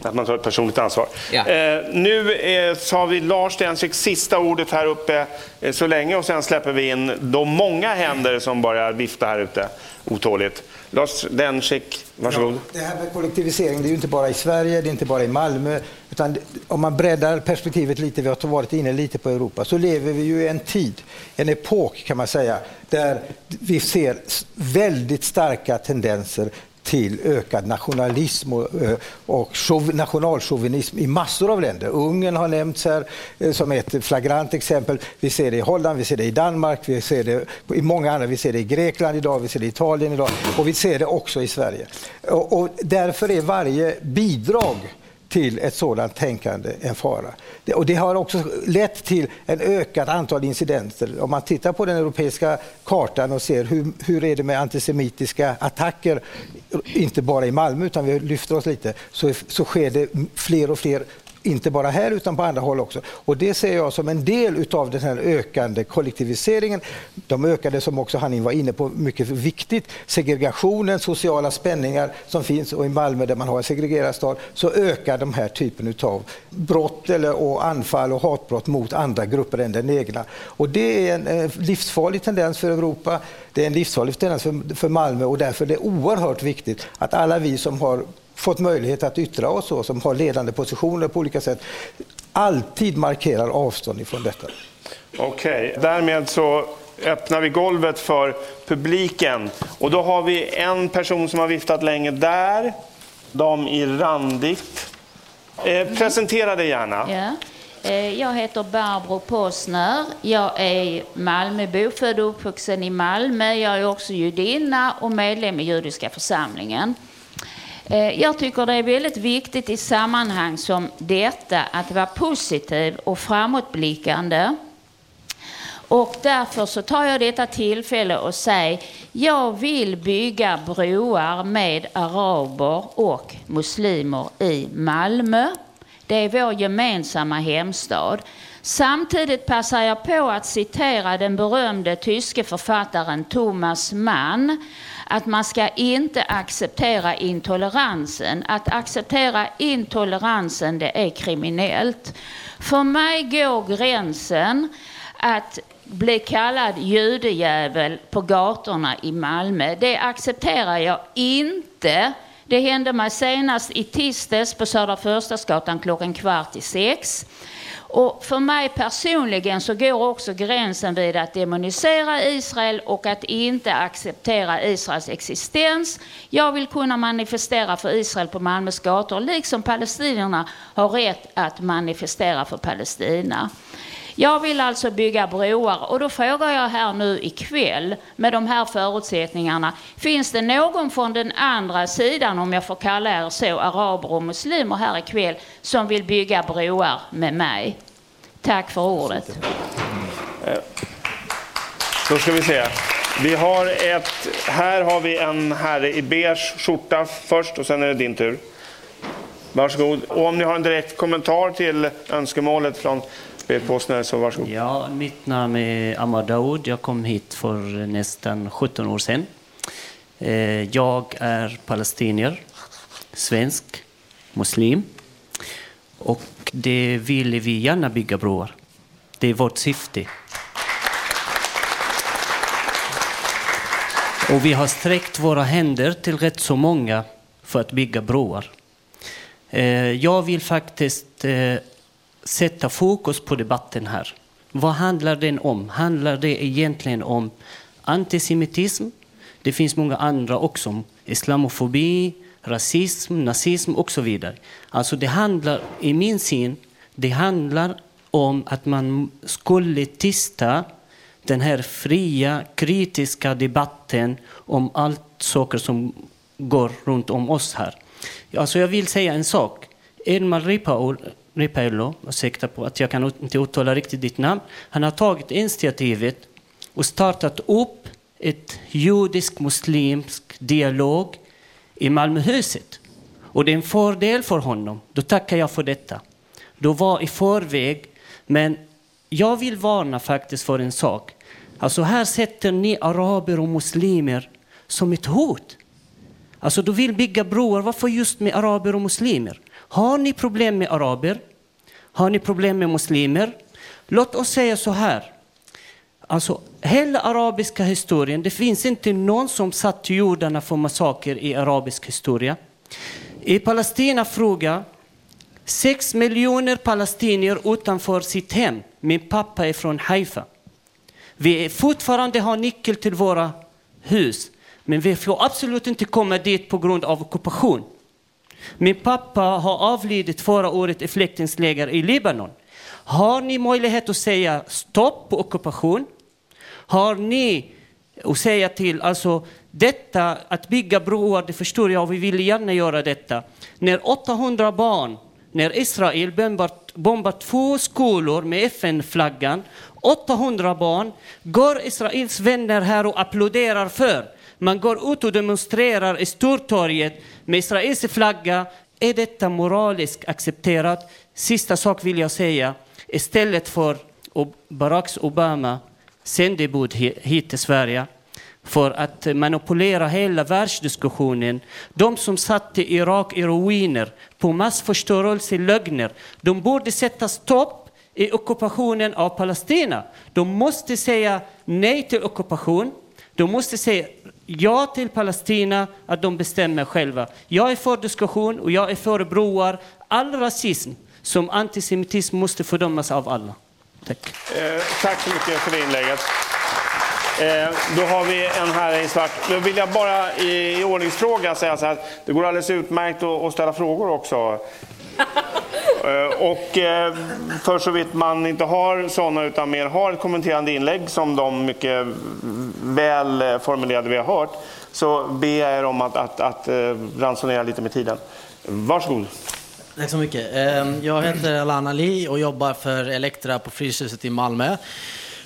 Att man tar ett personligt ansvar. Ja. Eh, nu eh, har vi Lars Densiks sista ordet här uppe eh, så länge och sen släpper vi in de många händer som börjar vifta här ute otåligt. Lars Densik, varsågod. Det här med kollektivisering, det är ju inte bara i Sverige, det är inte bara i Malmö. Utan det- om man breddar perspektivet lite, vi har varit inne lite på Europa, så lever vi ju i en tid, en epok kan man säga, där vi ser väldigt starka tendenser till ökad nationalism och, eh, och nationalchauvinism i massor av länder. Ungern har nämnts här eh, som ett flagrant exempel. Vi ser det i Holland, vi ser det i Danmark, vi ser det i många andra. Vi ser det i Grekland idag, vi ser det i Italien idag och vi ser det också i Sverige. Och, och därför är varje bidrag till ett sådant tänkande en fara. Det, och det har också lett till ett ökat antal incidenter. Om man tittar på den europeiska kartan och ser hur, hur är det med antisemitiska attacker, inte bara i Malmö utan vi lyfter oss lite, så, så sker det fler och fler inte bara här utan på andra håll också. Och det ser jag som en del utav den här ökande kollektiviseringen. De ökade, som också Hanin var inne på, mycket viktigt, segregationen, sociala spänningar som finns och i Malmö där man har en segregerad stad så ökar de här typen utav brott eller, och anfall och hatbrott mot andra grupper än den egna. Och det är en eh, livsfarlig tendens för Europa, det är en livsfarlig tendens för, för Malmö och därför är det oerhört viktigt att alla vi som har fått möjlighet att yttra oss och som har ledande positioner på olika sätt alltid markerar avstånd ifrån detta. Okej, därmed så öppnar vi golvet för publiken. Och då har vi en person som har viftat länge där. Dam i randigt. Eh, presentera dig gärna. Ja. Eh, Jag heter Barbro Posner. Jag är Malmöbo, född och uppvuxen i Malmö. Jag är också judinna och medlem i judiska församlingen. Eh, jag tycker det är väldigt viktigt i sammanhang som detta att vara positiv och framåtblickande. Och därför så tar jag detta tillfälle och säger jag vill bygga broar med araber och muslimer i Malmö. Det är vår gemensamma hemstad. Samtidigt passar jag på att citera den berömde tyske författaren Thomas Mann att man ska inte acceptera intoleransen. Att acceptera intoleransen det är kriminellt. För mig går gränsen att bli kallad judejävel på gatorna i Malmö. Det accepterar jag inte. Det hände mig senast i tisdags på Södra Förstadsgatan klockan kvart i sex. Och för mig personligen så går också gränsen vid att demonisera Israel och att inte acceptera Israels existens. Jag vill kunna manifestera för Israel på Malmös gator, liksom palestinierna har rätt att manifestera för Palestina. Jag vill alltså bygga broar och då frågar jag här nu ikväll med de här förutsättningarna. Finns det någon från den andra sidan, om jag får kalla er så, araber och muslimer här ikväll, som vill bygga broar med mig? Tack för ordet. Eh, då ska vi se. Vi har ett, här har vi en herre i beige skjorta först och sen är det din tur. Varsågod. Och om ni har en direkt kommentar till önskemålet från Berit Posner så varsågod. Ja, mitt namn är Amar Daoud. Jag kom hit för nästan 17 år sedan. Eh, jag är palestinier, svensk, muslim. Och det vill vi gärna bygga broar. Det är vårt syfte. Och vi har sträckt våra händer till rätt så många för att bygga broar. Eh, jag vill faktiskt eh, sätta fokus på debatten här. Vad handlar den om? Handlar det egentligen om antisemitism? Det finns många andra också. Islamofobi, rasism, nazism och så vidare. Alltså det handlar, i min syn, det handlar om att man skulle tysta den här fria, kritiska debatten om allt saker som går runt om oss här. Alltså jag vill säga en sak. Edmar Ripello, ursäkta på att jag kan inte uttala riktigt ditt namn, han har tagit initiativet och startat upp ett judisk-muslimsk dialog i Malmöhuset. Och det är en fördel för honom. Då tackar jag för detta. Då var i förväg, men jag vill varna faktiskt för en sak. Alltså här sätter ni araber och muslimer som ett hot. Alltså du vill bygga broar, varför just med araber och muslimer? Har ni problem med araber? Har ni problem med muslimer? Låt oss säga så här. Alltså, hela arabiska historien, det finns inte någon som satt jordarna för massaker i arabisk historia. I Palestina fråga sex miljoner palestinier utanför sitt hem. Min pappa är från Haifa. Vi fortfarande har nyckel till våra hus, men vi får absolut inte komma dit på grund av ockupation. Min pappa har avlidit förra året i flyktingläger i Libanon. Har ni möjlighet att säga stopp på ockupation? Har ni att säga till, alltså detta att bygga broar, det förstår jag, vi vill gärna göra detta. När 800 barn, när Israel bombar, bombar två skolor med FN-flaggan, 800 barn, går Israels vänner här och applåderar för. Man går ut och demonstrerar i Stortorget med Israels flagga. Är detta moraliskt accepterat? Sista sak vill jag säga. Istället för Barack Obama sändebud hit till Sverige för att manipulera hela världsdiskussionen. De som satte Irak i ruiner på massförstörelse, lögner, de borde sätta stopp i ockupationen av Palestina. De måste säga nej till ockupation. De måste säga ja till Palestina, att de bestämmer själva. Jag är för diskussion och jag är för broar. All rasism som antisemitism måste fördömas av alla. Tack. Eh, tack så mycket för det inlägget. Eh, då har vi en här i svart. Då vill jag bara i, i ordningsfråga säga så här. Det går alldeles utmärkt att, att ställa frågor också. Eh, och eh, för så vitt man inte har sådana utan mer har ett kommenterande inlägg som de mycket väl eh, formulerade vi har hört så ber jag er om att, att, att ransonera lite med tiden. Varsågod. Tack så mycket. Ehm, jag heter Alana Li och jobbar för Elektra på Fryshuset i Malmö.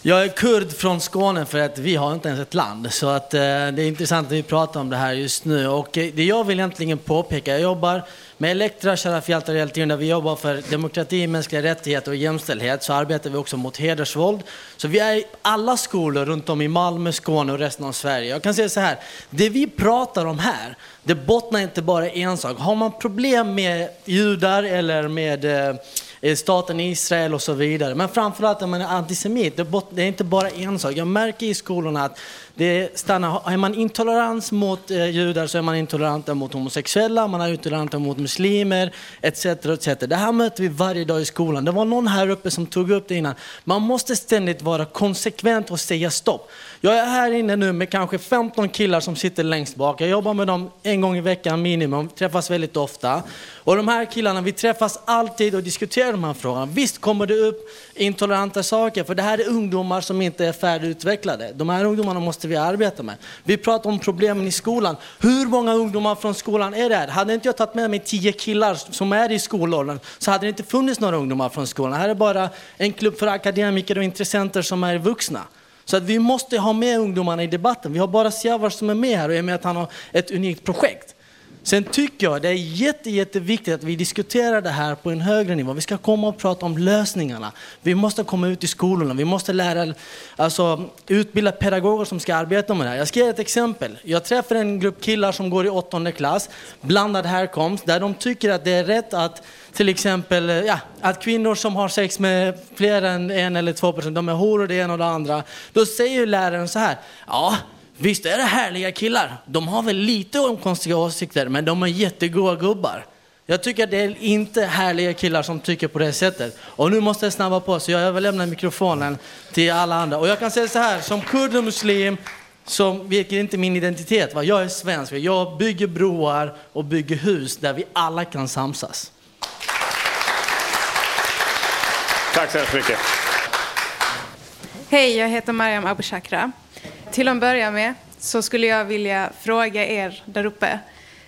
Jag är kurd från Skåne för att vi har inte ens ett land. Så att, det är intressant att vi pratar om det här just nu. Och det jag vill egentligen påpeka, jag jobbar med Elektra, Sharaf Yaltari där vi jobbar för demokrati, mänskliga rättigheter och jämställdhet så arbetar vi också mot hedersvåld. Så vi är i alla skolor runt om i Malmö, Skåne och resten av Sverige. Jag kan säga så här, det vi pratar om här, det bottnar inte bara i en sak. Har man problem med judar eller med eh, eh staten Israel och så vidare. Men framförallt om man är antisemit, det är inte bara en sak. Jag märker i skolorna att det stannar, är man intolerans mot eh, judar så är man intoleranta mot homosexuella, man är intoleranta mot muslimer etc. etc. Det här möter vi varje dag i skolan. Det var någon här uppe som tog upp det innan. Man måste ständigt vara konsekvent och säga stopp. Jag är här inne nu med kanske 15 killar som sitter längst bak. Jag jobbar med dem en gång i veckan minimum, träffas väldigt ofta. Och de här killarna, vi träffas alltid och diskuterar de här frågorna. Visst kommer det upp intoleranta saker, för det här är ungdomar som inte är färdigutvecklade. De här ungdomarna måste vi arbeta med. Vi pratar om problemen i skolan. Hur många ungdomar från skolan är det här? Hade inte jag tagit med mig tio killar som är i skolåldern så hade det inte funnits några ungdomar från skolan. Här är bara en klubb för akademiker och intressenter som är vuxna. Så att vi måste ha med ungdomarna i debatten. Vi har bara Siavash som är med här och är med att han har ett unikt projekt. Sen tycker jag det är jätte, jätteviktigt att vi diskuterar det här på en högre nivå. Vi ska komma och prata om lösningarna. Vi måste komma ut i skolorna. Vi måste lära, alltså, utbilda pedagoger som ska arbeta med det här. Jag ska ge ett exempel. Jag träffar en grupp killar som går i åttonde klass, blandad härkomst, där de tycker att det är rätt att till exempel ja, att kvinnor som har sex med fler än en eller två personer, de är horor det ena och det andra. Då säger läraren så här, ja Visst är det härliga killar. De har väl lite om konstiga åsikter, men de är jättegoda gubbar. Jag tycker att det är inte härliga killar som tycker på det sättet. Och nu måste jag snabba på, så jag överlämnar mikrofonen till alla andra. Och jag kan säga så här, som kurd och muslim, som viker inte min identitet. Va? Jag är svensk, jag bygger broar och bygger hus där vi alla kan samsas. Tack så hemskt mycket. Hej, jag heter Mariam Abushakra. Till att börja med så skulle jag vilja fråga er där uppe.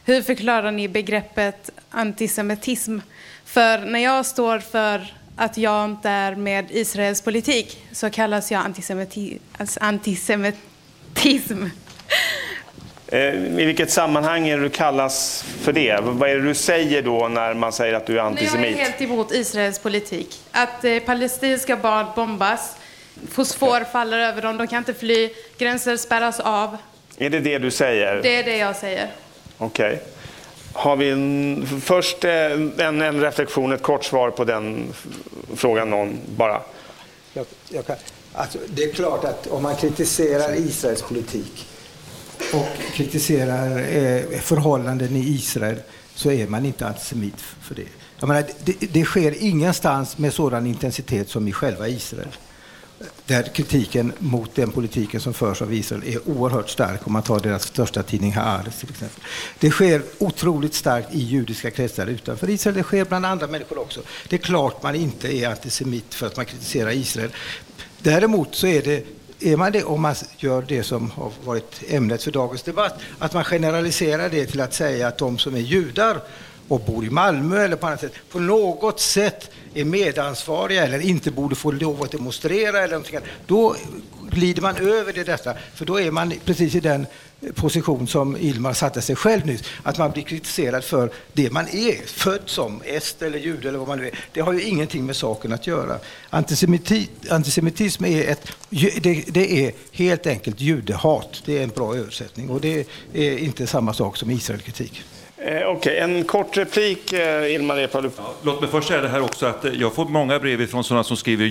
Hur förklarar ni begreppet antisemitism? För när jag står för att jag inte är med Israels politik så kallas jag antisemiti antisemitism. Eh, I vilket sammanhang är det du kallas för det? Vad är det du säger då när man säger att du är antisemit? Jag är helt emot Israels politik. Att eh, palestinska barn bombas, fosfor faller över dem, de kan inte fly, gränser spärras av. Är det det du säger? Det är det jag säger. Okej. Okay. Har vi en, först eh, en, en reflektion, ett kort svar på den frågan någon bara? Jag, jag kan, alltså, det är klart att om man kritiserar Israels politik och kritiserar eh, förhållanden i Israel så är man inte antisemit för det. Jag menar, det. Det sker ingenstans med sådan intensitet som i själva Israel. Där kritiken mot den politiken som förs av Israel är oerhört stark om man tar deras största tidning Haaretz till exempel. Det sker otroligt starkt i judiska kretsar utanför Israel. Det sker bland andra människor också. Det är klart man inte är antisemit för att man kritiserar Israel. Däremot så är det är man det om man gör det som har varit ämnet för dagens debatt, att man generaliserar det till att säga att de som är judar och bor i Malmö eller på annat sätt på något sätt är medansvariga eller inte borde få lov att demonstrera eller någonting då glider man över det detta. För då är man precis i den position som Ilmar satte sig själv nyss, att man blir kritiserad för det man är, född som, est eller jude eller vad man nu är. Det har ju ingenting med saken att göra. Antisemiti antisemitism är, ett, det, det, är helt enkelt judehat. Det är en bra översättning och det är inte samma sak som Israelkritik. Eh, Okej, okay. en kort replik, eh, Ilmar Reepalu. Ja, låt mig först säga det här också att eh, jag får många brev från sådana som skriver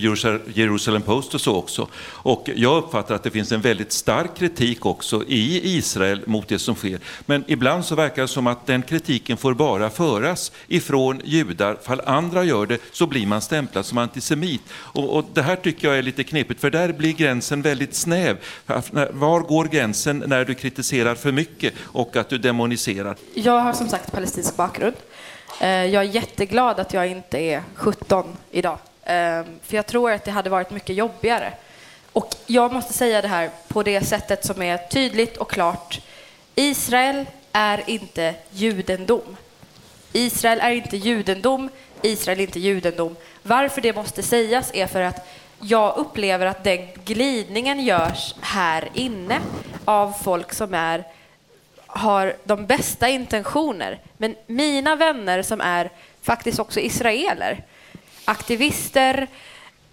Jerusalem Post och så också. Och jag uppfattar att det finns en väldigt stark kritik också i Israel mot det som sker. Men ibland så verkar det som att den kritiken får bara föras ifrån judar. Fall andra gör det så blir man stämplad som antisemit. Och, och det här tycker jag är lite knepigt för där blir gränsen väldigt snäv. Var går gränsen när du kritiserar för mycket och att du demoniserar? Jag har som sagt palestinsk bakgrund. Eh, jag är jätteglad att jag inte är 17 idag. Eh, för jag tror att det hade varit mycket jobbigare. Och jag måste säga det här på det sättet som är tydligt och klart. Israel är inte judendom. Israel är inte judendom. Israel är inte judendom. Varför det måste sägas är för att jag upplever att den glidningen görs här inne av folk som är har de bästa intentioner. Men mina vänner som är faktiskt också israeler, aktivister,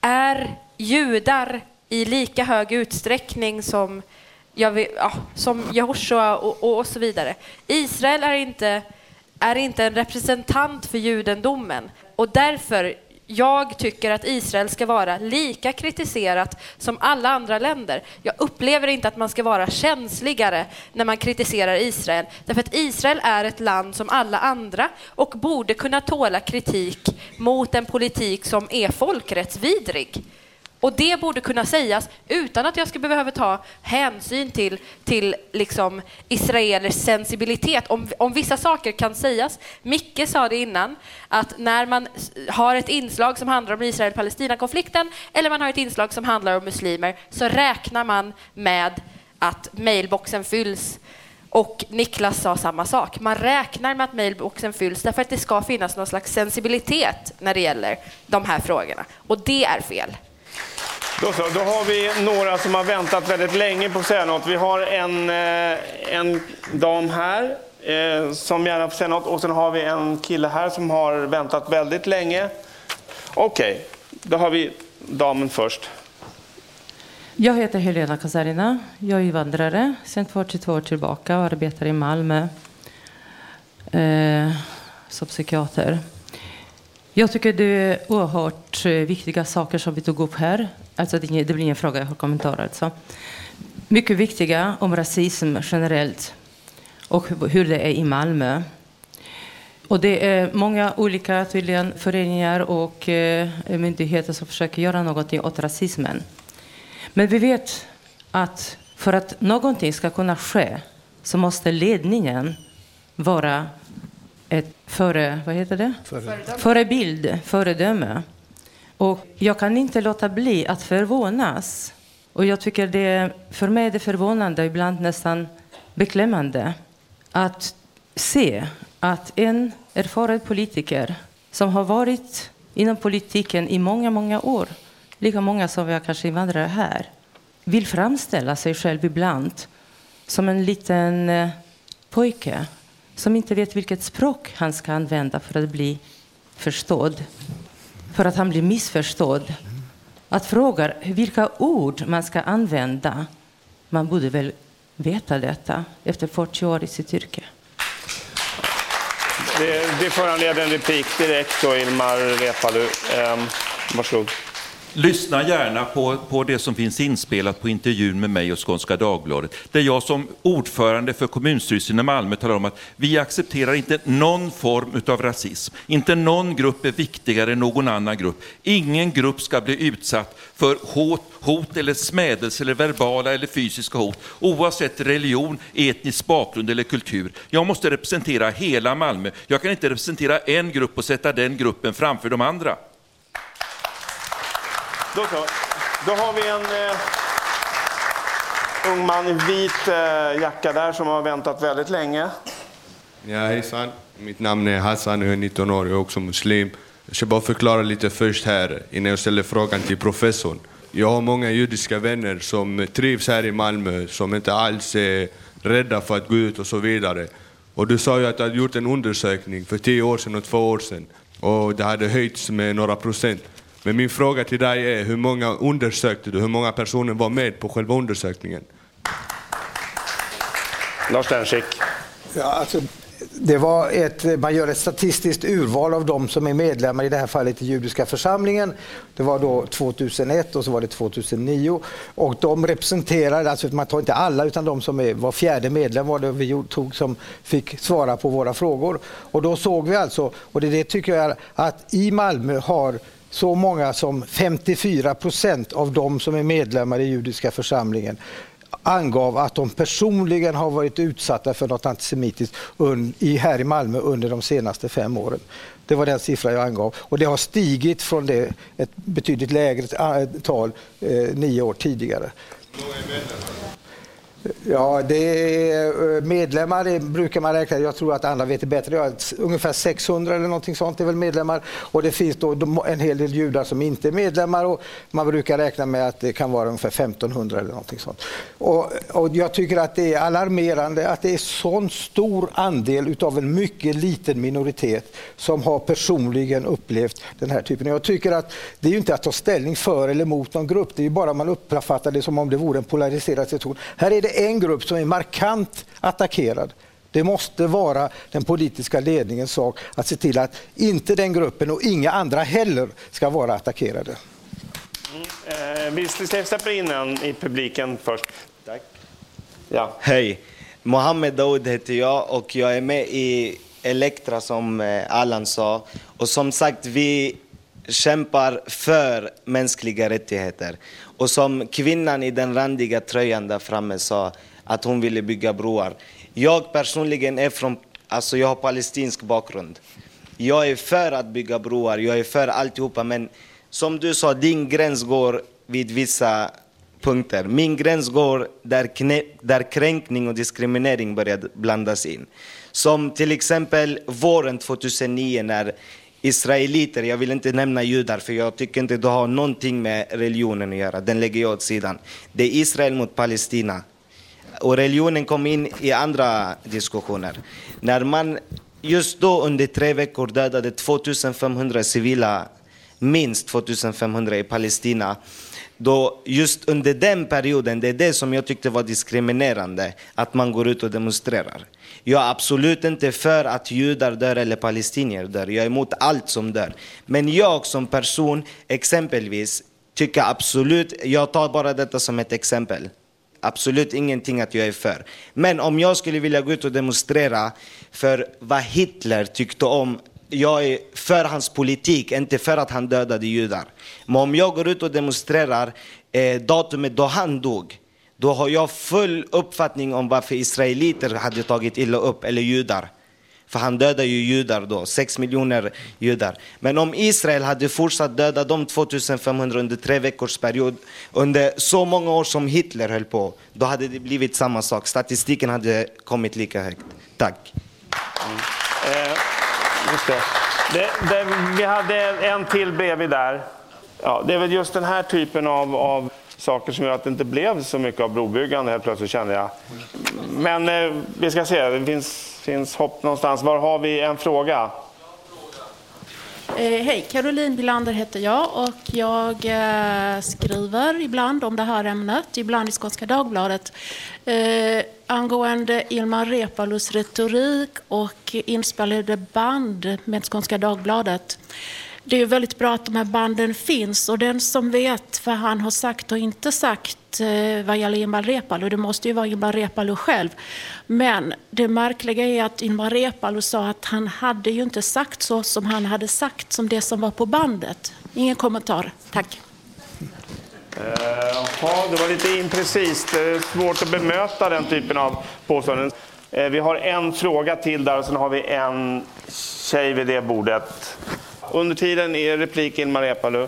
är judar i lika hög utsträckning som, jag vill, ja, som Jehoshua och, och, och, så vidare. Israel är inte, är inte en representant för judendomen och därför jag tycker att Israel ska vara lika kritiserat som alla andra länder. Jag upplever inte att man ska vara känsligare när man kritiserar Israel. Därför att Israel är ett land som alla andra och borde kunna tåla kritik mot en politik som är folkrättsvidrig. Och det borde kunna sägas utan att jag ska behöva ta hänsyn till, till liksom israelers sensibilitet. Om, om vissa saker kan sägas. Micke sa det innan, att när man har ett inslag som handlar om Israel-Palestina-konflikten eller man har ett inslag som handlar om muslimer så räknar man med att mailboxen fylls och Niklas sa samma sak. Man räknar med att mailboxen fylls därför att det ska finnas någon slags sensibilitet när det gäller de här frågorna. Och det är fel. Då, så, då har vi några som har väntat väldigt länge på att säga något. Vi har en, eh, en dam här eh, som gärna får säga något. Och sen har vi en kille här som har väntat väldigt länge. Okej, okay, då har vi damen först. Jag heter Helena Kasarina. Jag är invandrare sedan 42 år tillbaka och arbetar i Malmö eh, som psykiater. Jag tycker det är oerhört eh, viktiga saker som vi tog upp här. Alltså det, blir ingen fråga, jag har kommentarer. Alltså. Mycket viktiga om rasism generellt och hur det är i Malmö. Och det är många olika tydligen, föreningar och eh, myndigheter som försöker göra någonting åt rasismen. Men vi vet att för att någonting ska kunna ske så måste ledningen vara ett före, vad heter det? Föredöme. förebild, föredöme. Och jag kan inte låta bli att förvånas. Och jag tycker det, för mig är det förvånande, ibland nästan beklämmande, att se att en erfaren politiker som har varit inom politiken i många, många år, lika många som vi har kanske invandrare här, vill framställa sig själv ibland som en liten eh, pojke som inte vet vilket språk han ska använda för att bli förstådd. För att han blir missförstådd. Att fråga vilka ord man ska använda. Man borde väl veta detta efter 40 år i sitt yrke. Det, det föranleder en replik direkt då, Ilmar Reepalu. Um, varsågod. Lyssna gärna på, på det som finns inspelat på intervjun med mig och Skånska Dagbladet. Där jag som ordförande för kommunstyrelsen i Malmö talar om att vi accepterar inte någon form av rasism. Inte någon grupp är viktigare än någon annan grupp. Ingen grupp ska bli utsatt för hot, hot eller smädelse eller verbala eller fysiska hot. Oavsett religion, etnisk bakgrund eller kultur. Jag måste representera hela Malmö. Jag kan inte representera en grupp och sätta den gruppen framför de andra. Då så. Då har vi en eh, ung man i vit eh, jacka där som har väntat väldigt länge. Ja, hejsan. Mitt namn är Hassan och jag är 19 år. Jag är också muslim. Jag ska bara förklara lite först här innan jag ställer frågan till professorn. Jag har många judiska vänner som trivs här i Malmö, som inte alls är rädda för att gå ut och så vidare. Och du sa ju att du hade gjort en undersökning för tio år sedan och två år sedan och det hade höjts med några procent. Men min fråga till dig är, hur många undersökte du? Hur många personer var med på själva undersökningen? Lars Sternskick. Ja, alltså, det var ett, man gör ett statistiskt urval av de som är medlemmar, i det här fallet i judiska församlingen. Det var då 2001 och så var det 2009. Och de representerade, alltså man tar inte alla, utan de som är, var fjärde medlem var det vi tog som fick svara på våra frågor. Och då såg vi alltså, och det, det tycker jag att i Malmö har så många som 54 procent av de som är medlemmar i judiska församlingen angav att de personligen har varit utsatta för något antisemitiskt här i Malmö under de senaste fem åren. Det var den siffra jag angav. Och det har stigit från det, ett betydligt lägre tal eh, nio år tidigare. Ja, det är eh, medlemmar det brukar man räkna, jag tror att andra vet det bättre, ja, ungefär 600 eller någonting sånt är väl medlemmar. Och det finns då en hel del judar som inte är medlemmar och man brukar räkna med att det kan vara ungefär 1500 eller någonting sånt. Och, och jag tycker att det är alarmerande att det är sån stor andel utav en mycket liten minoritet som har personligen upplevt den här typen. Jag tycker att det är ju inte att ta ställning för eller mot någon grupp, det är ju bara man uppfattar det som om det vore en polariserad situation. Här är det en grupp som är markant attackerad. Det måste vara den politiska ledningens sak att se till att inte den gruppen och inga andra heller ska vara attackerade. Mm, eh, vi släpper in en i publiken först. Tack. Ja. Hej. Mohammed Daoud heter jag och jag är med i Elektra som eh, Allan sa. Och som sagt, vi kämpar för mänskliga rättigheter. Och som kvinnan i den randiga tröjan där framme sa, att hon ville bygga broar. Jag personligen är från, alltså jag har palestinsk bakgrund. Jag är för att bygga broar, jag är för alltihopa, men som du sa, din gräns går vid vissa punkter. Min gräns går där, knä, där kränkning och diskriminering börjar blandas in. Som till exempel våren 2009 när israeliter, jag vill inte nämna judar för jag tycker inte det har någonting med religionen att göra, den lägger jag åt sidan. Det är Israel mot Palestina. Och religionen kom in i andra diskussioner. När man just då under tre veckor dödade 2500 civila, minst 2500 i Palestina, då just under den perioden, det är det som jag tyckte var diskriminerande, att man går ut och demonstrerar. Jag är absolut inte för att judar dör eller palestinier dör. Jag är emot allt som dör. Men jag som person, exempelvis, tycker absolut, jag tar bara detta som ett exempel. Absolut ingenting att jag är för. Men om jag skulle vilja gå ut och demonstrera för vad Hitler tyckte om jag är för hans politik, inte för att han dödade judar. Men om jag går ut och demonstrerar eh, datumet då han dog, då har jag full uppfattning om varför israeliter hade tagit illa upp, eller judar. För han dödade ju judar då, 6 miljoner judar. Men om Israel hade fortsatt döda de 2500 under tre veckors period, under så många år som Hitler höll på, då hade det blivit samma sak. Statistiken hade kommit lika högt. Tack. Mm. Eh, just det. Det, det, vi hade en till bredvid där. Ja, det är väl just den här typen av, av saker som gör att det inte blev så mycket av brobyggande helt plötsligt kände jag. Men eh, vi ska se, det finns, finns hopp någonstans. Var har vi en fråga? Eh, Hej, Caroline Bilander heter jag och jag eh, skriver ibland om det här ämnet, ibland i Skånska Dagbladet, eh, angående Ilmar Reepalus retorik och inspelade band med Skånska Dagbladet. Det är väldigt bra att de här banden finns och den som vet vad han har sagt och inte sagt eh, vad gäller Ilmar Reepalu, det måste ju vara Ilmar Reepalu själv. Men det märkliga är att Ilmar Reepalu sa att han hade ju inte sagt så som han hade sagt som det som var på bandet. Ingen kommentar. Tack. Eh, Jaha, det var lite imprecist. Det är svårt att bemöta den typen av påståenden. Eh, Vi har en fråga till där och sen har vi en tjej vid det bordet. Under tiden är replik Ilmar Reepalu.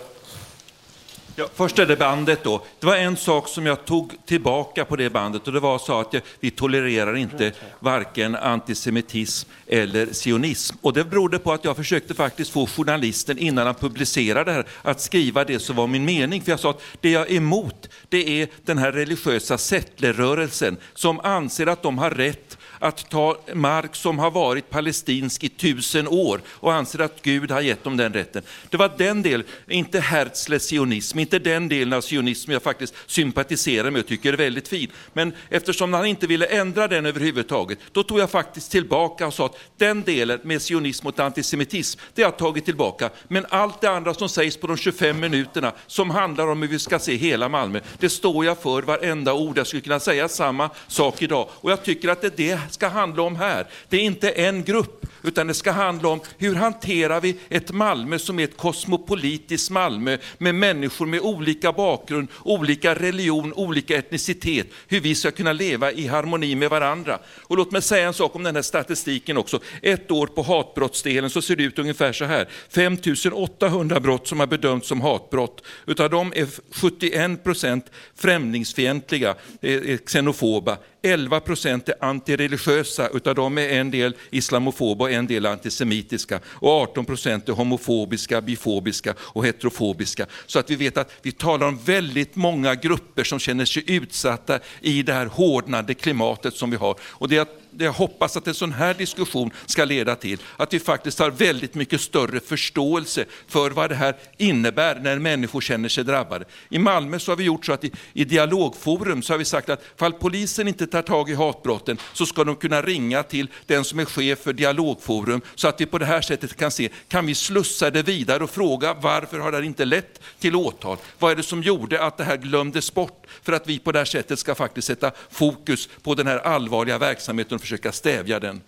Ja, först är det bandet då. Det var en sak som jag tog tillbaka på det bandet och det var så att jag, vi tolererar inte varken antisemitism eller sionism. Och det berodde på att jag försökte faktiskt få journalisten innan han publicerade det här att skriva det som var min mening. För jag sa att det jag är emot det är den här religiösa settlerrörelsen som anser att de har rätt att ta mark som har varit palestinsk i tusen år och anser att Gud har gett dem den rätten. Det var den delen, inte Herzles sionism, inte den delen av sionism jag faktiskt sympatiserar med och tycker är väldigt fin. Men eftersom han inte ville ändra den överhuvudtaget, då tog jag faktiskt tillbaka och sa att den delen med sionism och antisemitism, det har jag tagit tillbaka. Men allt det andra som sägs på de 25 minuterna, som handlar om hur vi ska se hela Malmö, det står jag för varenda ord. Jag skulle kunna säga samma sak idag. Och jag tycker att det är det ska handla om här. Det är inte en grupp, utan det ska handla om hur hanterar vi ett Malmö som är ett kosmopolitiskt Malmö med människor med olika bakgrund, olika religion, olika etnicitet. Hur vi ska kunna leva i harmoni med varandra. Och låt mig säga en sak om den här statistiken också. Ett år på hatbrottsdelen så ser det ut ungefär så här. 5 800 brott som har bedömts som hatbrott. Utav dem är 71 procent främlingsfientliga, eh, eh, xenofoba. 11 procent är antireligiösa, utav dem är en del islamofoba och en del antisemitiska. Och 18 procent är homofobiska, bifobiska och heterofobiska. Så att vi vet att vi talar om väldigt många grupper som känner sig utsatta i det här hårdnande klimatet som vi har. Och det är det jag hoppas att en sån här diskussion ska leda till, att vi faktiskt har väldigt mycket större förståelse för vad det här innebär när människor känner sig drabbade. I Malmö så har vi gjort så att i, i dialogforum så har vi sagt att fall polisen inte tar tag i hatbrotten så ska de kunna ringa till den som är chef för dialogforum så att vi på det här sättet kan se, kan vi slussa det vidare och fråga varför har det inte lett till åtal? Vad är det som gjorde att det här glömdes bort? För att vi på det här sättet ska faktiskt sätta fokus på den här allvarliga verksamheten försöka stävja den.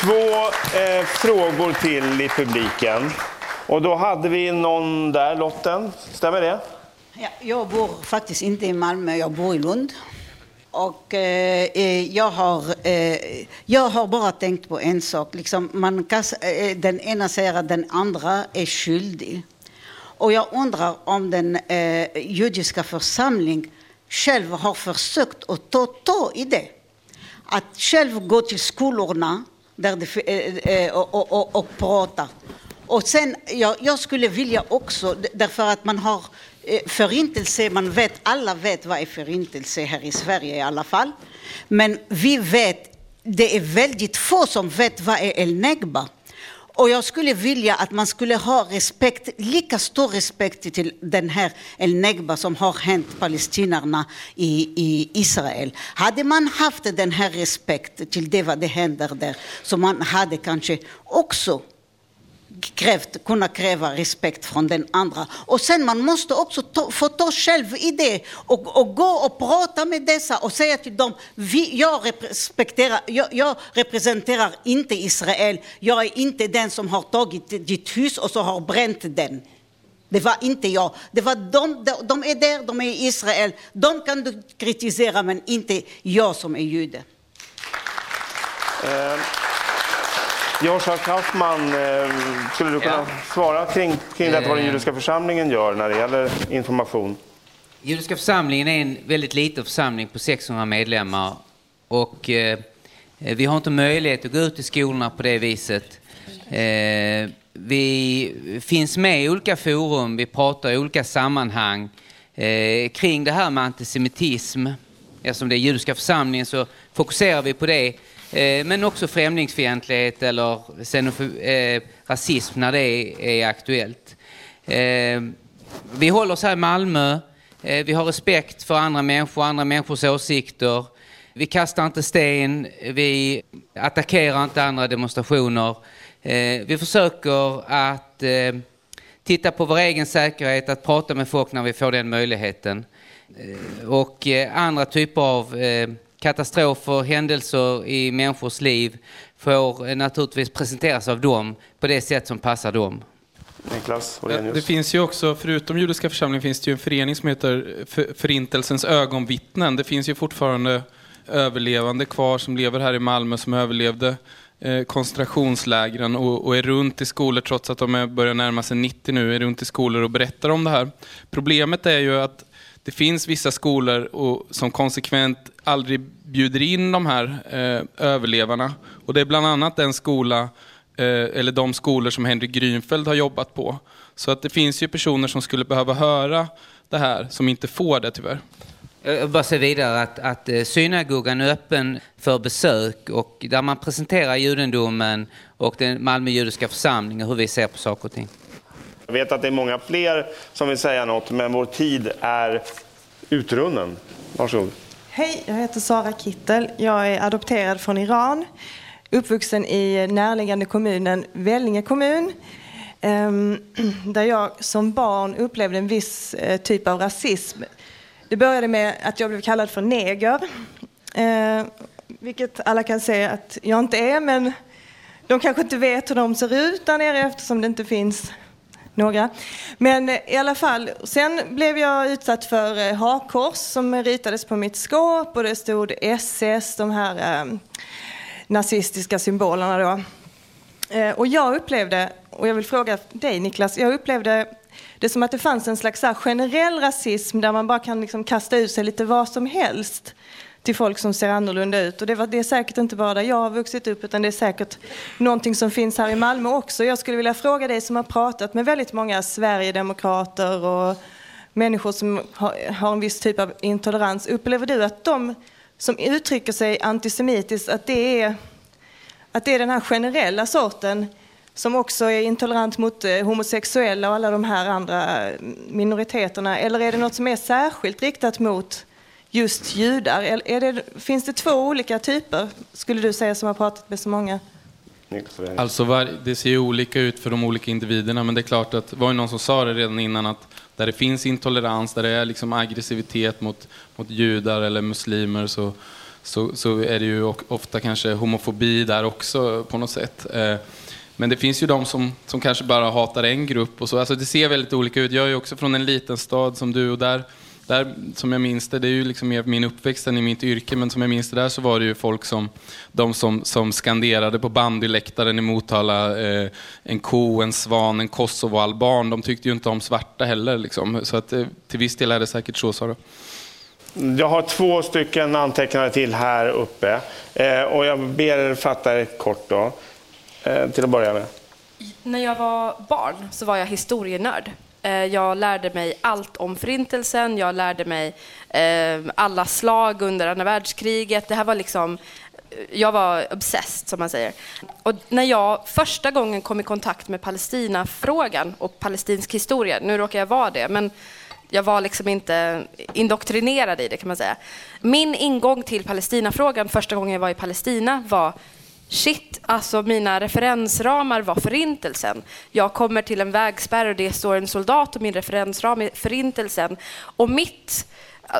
Två eh, frågor till i publiken. Och då hade vi någon där, Lotten. Stämmer det? Ja, jag bor faktiskt inte i Malmö, jag bor i Lund. Och eh, eh, jag, har, eh, jag har bara tänkt på en sak. Liksom, man kan, eh, den ena säger att den andra är skyldig. Och jag undrar om den eh, judiska församlingen själv har försökt att ta tag i det. Att själv gå till skolorna där det, och, eh, eh, eh, och, och, och prata. Och sen, jag, jag skulle vilja också, därför att man har förintelse, man vet, alla vet vad är förintelse här i Sverige i alla fall. Men vi vet, det är väldigt få som vet vad är el-Negba. Och jag skulle vilja att man skulle ha respekt, lika stor respekt till den här el-Negba som har hänt palestinierna i, i Israel. Hade man haft den här respekt till det vad det händer där, så man hade kanske också krävt, kunna kräva respekt från den andra. Och sen man måste också ta, få ta själv i det och, och gå och prata med dessa och säga till dem, vi, jag, respekterar, jag, jag representerar inte Israel, jag är inte den som har tagit ditt hus och så har bränt den. Det var inte jag. Det var de, de, de är där, de är i Israel. De kan du kritisera, men inte jag som är jude. Eh, Joshua Kaufman, eh, skulle du kunna Ja. svara kring, kring detta vad den Eh. judiska församlingen gör när det gäller information? Judiska församlingen är en väldigt liten församling på 600 medlemmar och eh, vi har inte möjlighet att gå ut i skolorna på det viset. Eh, vi finns med i olika forum, vi pratar i olika sammanhang eh, kring det här med antisemitism. Eftersom det är judiska församlingen så fokuserar vi på det. Eh, men också främlingsfientlighet eller eh, rasism när det är, är aktuellt. Eh, vi håller oss här i Malmö. Eh, Vi har respekt för andra människor, andra människors åsikter. Vi kastar inte sten, vi attackerar inte andra demonstrationer. Eh, vi försöker att eh, titta på vår egen säkerhet, att prata med folk när vi får den möjligheten. Och andra typer av katastrofer, händelser i människors liv får eh, naturligtvis presenteras av dem på det sätt som passar dem. Niklas Ja, Det finns ju också, förutom judiska församlingen, finns det ju en förening som heter För- Förintelsens ögonvittnen. Det finns ju fortfarande överlevande kvar som lever här i Malmö som överlevde eh, koncentrationslägren och, och är runt i skolor trots att de är, börjar närma sig 90 nu, är runt i skolor och berättar om det här. Problemet är ju att det finns vissa skolor och, som konsekvent aldrig bjuder in de här eh, överlevarna. Och det är bland annat den skola eh, eller de skolor som Henrik Grünfeld har jobbat på. Så att det finns ju personer som skulle behöva höra det här som inte får det tyvärr. Eh, jag vill bara säga vidare att, att eh, synagogan är öppen för besök och där man presenterar judendomen och den Malmö judiska församlingen hur vi ser på saker och ting. Jag vet att det är många fler som vill säga något, men vår tid är utrunnen. Varsågod. Hej, jag heter Sara Kittel. Jag är adopterad från Iran. Uppvuxen i närliggande kommunen Vellinge kommun. Ehm, där jag som barn upplevde en viss eh, typ av rasism. Det började med att jag blev kallad för neger. Eh, vilket alla kan säga att jag inte är, men de kanske inte vet hur de ser ut där nere eftersom det inte finns några. Men eh, i alla fall, sen blev jag utsatt för eh, hakkors som ritades på mitt skåp och det stod SS, de här eh, nazistiska symbolerna då. Eh, och jag upplevde, och jag vill fråga dig Niklas, jag upplevde det som att det fanns en slags generell rasism där man bara kan liksom kasta ut sig lite vad som helst till folk som ser annorlunda ut. Och det, var, det är säkert inte bara där jag har vuxit upp utan det är säkert någonting som finns här i Malmö också. Jag skulle vilja fråga dig som har pratat med väldigt många Sverigedemokrater och människor som har, har en viss typ av intolerans. Upplever du att de som uttrycker sig antisemitiskt, att det är, att det är den här generella sorten som också är intolerant mot eh, homosexuella och alla de här andra minoriteterna? Eller är det något som är särskilt riktat mot just judar? Är det, finns det två olika typer, skulle du säga, som har pratat med så många? Alltså var, det ser ju olika ut för de olika individerna men det är klart att det var ju någon som sa det redan innan att där det finns intolerans, där det är liksom aggressivitet mot, mot judar eller muslimer så, så, så är det ju ofta kanske homofobi där också på något sätt. Eh, men det finns ju de som, som kanske bara hatar en grupp och så. Alltså det ser väldigt olika ut. Jag är ju också från en liten stad som du och där, där som jag minns det, det är ju liksom mer min uppväxt än i mitt yrke, men som jag minns det där så var det ju folk som, de som, som skanderade på bandyläktaren i Motala, eh, en ko, en svan, en kosovoalban. De tyckte ju inte om svarta heller liksom. Så att eh, till viss del är det säkert så, Sara. Jag har två stycken antecknare till här uppe eh, och jag ber er fatta er kort då, eh, till att börja med. När jag var barn så var jag historienörd. Eh, jag lärde mig allt om Förintelsen, jag lärde mig eh, alla slag under andra världskriget. Det här var liksom eh, jag var obsessed, som man säger. Och när jag första gången kom i kontakt med Palestinafrågan och palestinsk historia, nu råkar jag vara det, men jag var liksom inte indoktrinerad i det kan man säga. Min ingång till Palestinafrågan första gången jag var i Palestina var Shit, alltså mina referensramar var förintelsen. Jag kommer till en vägspärr och det står en soldat och min referensram är förintelsen. Och mitt eh,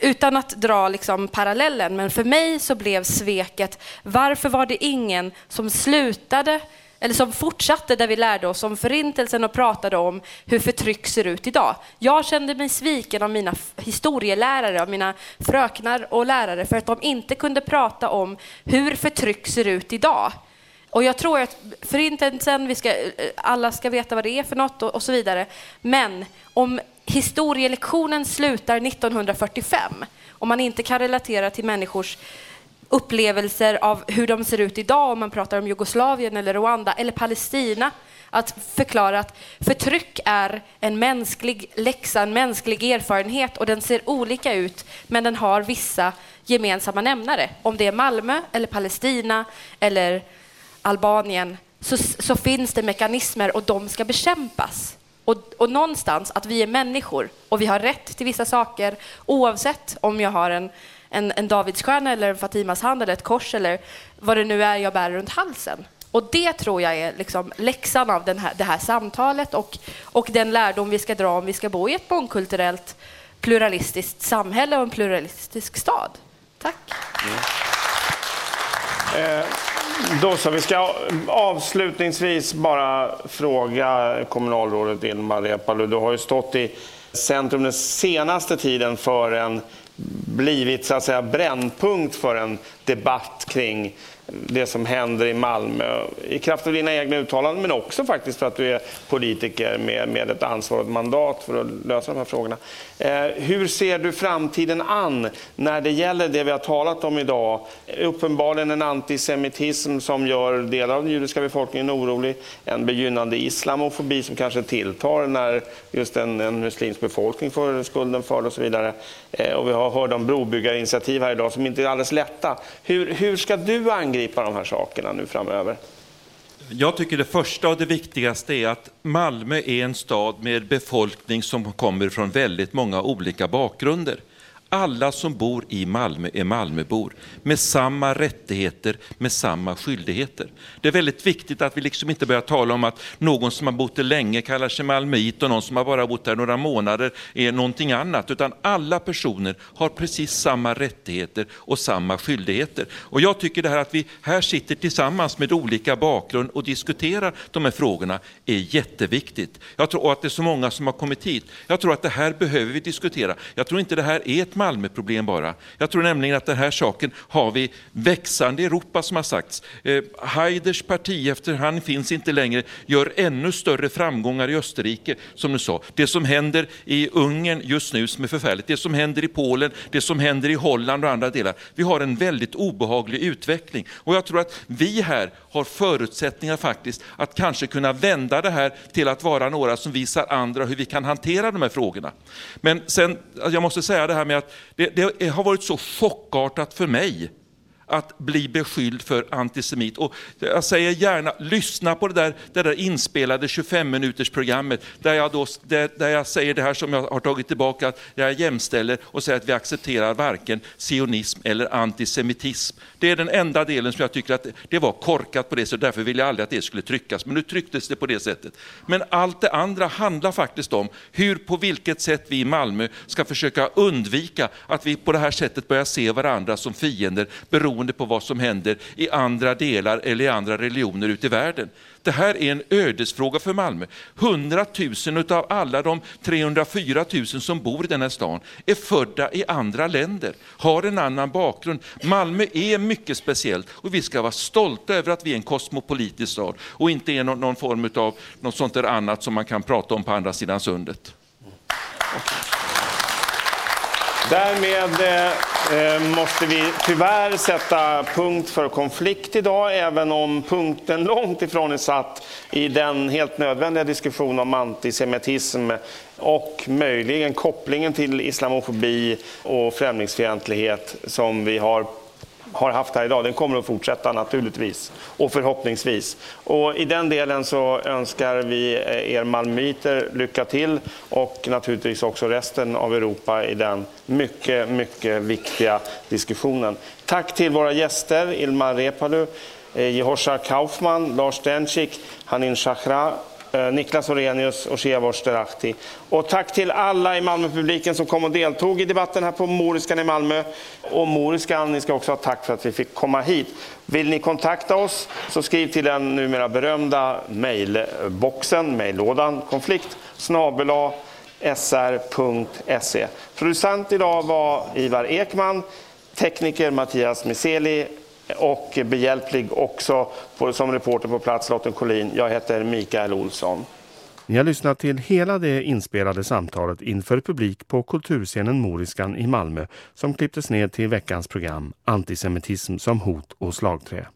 utan att dra liksom parallellen, men för mig så blev sveket, varför var det ingen som slutade eller som fortsatte där vi lärde oss om förintelsen och pratade om hur förtryck ser ut idag. Jag kände mig sviken av mina historielärare, av mina fröknar och lärare för att de inte kunde prata om hur förtryck ser ut idag. Och jag tror att förintelsen, vi ska, eh, alla ska veta vad det är för något och, och så vidare. Men om historielektionen slutar 1945, och man inte kan relatera till människors upplevelser av hur de ser ut idag, om man pratar om Jugoslavien eller Rwanda eller Palestina, att förklara att förtryck är en mänsklig läxa, en mänsklig erfarenhet och den ser olika ut, men den har vissa gemensamma nämnare. Om det är Malmö eller Palestina eller Albanien så, så finns det mekanismer och de ska bekämpas. Och, och någonstans att vi är människor och vi har rätt till vissa saker oavsett om jag har en, en, en Davidsstjärna eller en Fatimas hand eller ett kors eller vad det nu är jag bär runt halsen. Och det tror jag är liksom läxan av den här, det här samtalet och, och den lärdom vi ska dra om vi ska bo i ett mångkulturellt pluralistiskt samhälle och en pluralistisk stad. Tack. Mm. Eh. Då så, vi ska avslutningsvis bara fråga kommunalrådet Ilmar Reepalu. Du har ju stått i centrum den senaste tiden för en blivit så att säga brännpunkt för en debatt kring det som händer i Malmö i kraft av dina egna uttalanden men också faktiskt för att du är politiker med, med ett ansvar och ett mandat för att lösa de här frågorna. Eh, hur ser du framtiden an när det gäller det vi har talat om idag? Uppenbarligen en antisemitism som gör delar av den judiska befolkningen orolig, en begynnande islamofobi som kanske tilltar när just en, en muslimsk befolkning får skulden för det och så vidare. Eh, och vi har hört om brobyggarinitiativ här idag som inte är alldeles lätta. Hur, hur ska du angripa de här sakerna nu framöver? Jag tycker det första och det viktigaste är att Malmö är en stad med befolkning som kommer från väldigt många olika bakgrunder. Alla som bor i Malmö är Malmöbor med samma rättigheter, med samma skyldigheter. Det är väldigt viktigt att vi liksom inte börjar tala om att någon som har bott där länge kallar sig malmöit och någon som har bara bott där några månader är någonting annat. Utan alla personer har precis samma rättigheter och samma skyldigheter. Och jag tycker det här att vi här sitter tillsammans med olika bakgrund och diskuterar de här frågorna är jätteviktigt. Jag tror att det är så många som har kommit hit. Jag tror att det här behöver vi diskutera. Jag tror inte det här är ett Malmöproblem bara. Jag tror nämligen att den här saken har vi växande i Europa som har sagts. Eh, Haiders parti, efter han finns inte längre, gör ännu större framgångar i Österrike, som du sa. Det som händer i Ungern just nu som är förfärligt, det som händer i Polen, det som händer i Holland och andra delar. Vi har en väldigt obehaglig utveckling och jag tror att vi här har förutsättningar faktiskt att kanske kunna vända det här till att vara några som visar andra hur vi kan hantera de här frågorna. Men sen, jag måste säga det här med att det, det har varit så chockartat för mig att bli beskylld för antisemit. Och jag säger gärna, lyssna på det där, det där inspelade 25 minuters programmet där jag, då, där, där jag säger det här som jag har tagit tillbaka, där jag jämställer och säger att vi accepterar varken sionism eller antisemitism. Det är den enda delen som jag tycker att det var korkat på det sättet, därför ville jag aldrig att det skulle tryckas. Men nu trycktes det på det sättet. Men allt det andra handlar faktiskt om hur, på vilket sätt vi i Malmö ska försöka undvika att vi på det här sättet börjar se varandra som fiender beroende på vad som händer i andra delar eller i andra religioner ute i världen. Det här är en ödesfråga för Malmö. 100 000 av alla de 304 000 som bor i den här stan är födda i andra länder, har en annan bakgrund. Malmö är mycket speciellt och vi ska vara stolta över att vi är en kosmopolitisk stad och inte är någon, någon form av något sånt där annat som man kan prata om på andra sidan sundet. Mm. Därmed eh, måste vi tyvärr sätta punkt för konflikt idag, även om punkten långt ifrån är satt i den helt nödvändiga diskussion om antisemitism och möjligen kopplingen till islamofobi och främlingsfientlighet som vi har har haft här idag, den kommer att fortsätta naturligtvis och förhoppningsvis. Och I den delen så önskar vi eh, er malmöiter lycka till och naturligtvis också resten av Europa i den mycket, mycket viktiga diskussionen. Tack till våra gäster, Ilmar Reepalu, eh, Jehoshar Kaufman, Lars Dencik, Hanin Shachra Eh, Niklas Orenius och Shevors Derahti. Och tack till alla i Malmöpubliken som kom och deltog i debatten här på Moriskan i Malmö. Och Moriskan, ni ska också ha tack för att vi fick komma hit. Vill ni kontakta oss så skriv till den numera berömda mejlboxen, mejllådan, konflikt snabela sr.se. Producent idag var Ivar Ekman, tekniker Mattias Miseli och behjälplig också på, som reporter på plats, Lotten Collin. Jag heter Mikael Olsson. Ni har lyssnat till hela det inspelade samtalet inför publik på kulturscenen Moriskan i Malmö som klipptes ned till veckans program Antisemitism som hot och slagträ.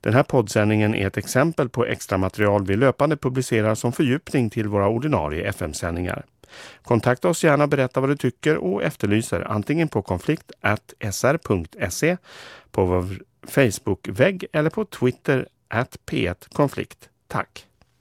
Den här poddsändningen är ett exempel på extra material vi löpande publicerar som fördjupning till våra ordinarie FM-sändningar. Kontakta oss gärna, berätta vad du tycker och efterlyser antingen på konflikt sr.se, på vår Facebook-vägg eller på Twitter at P1 Konflikt. Tack!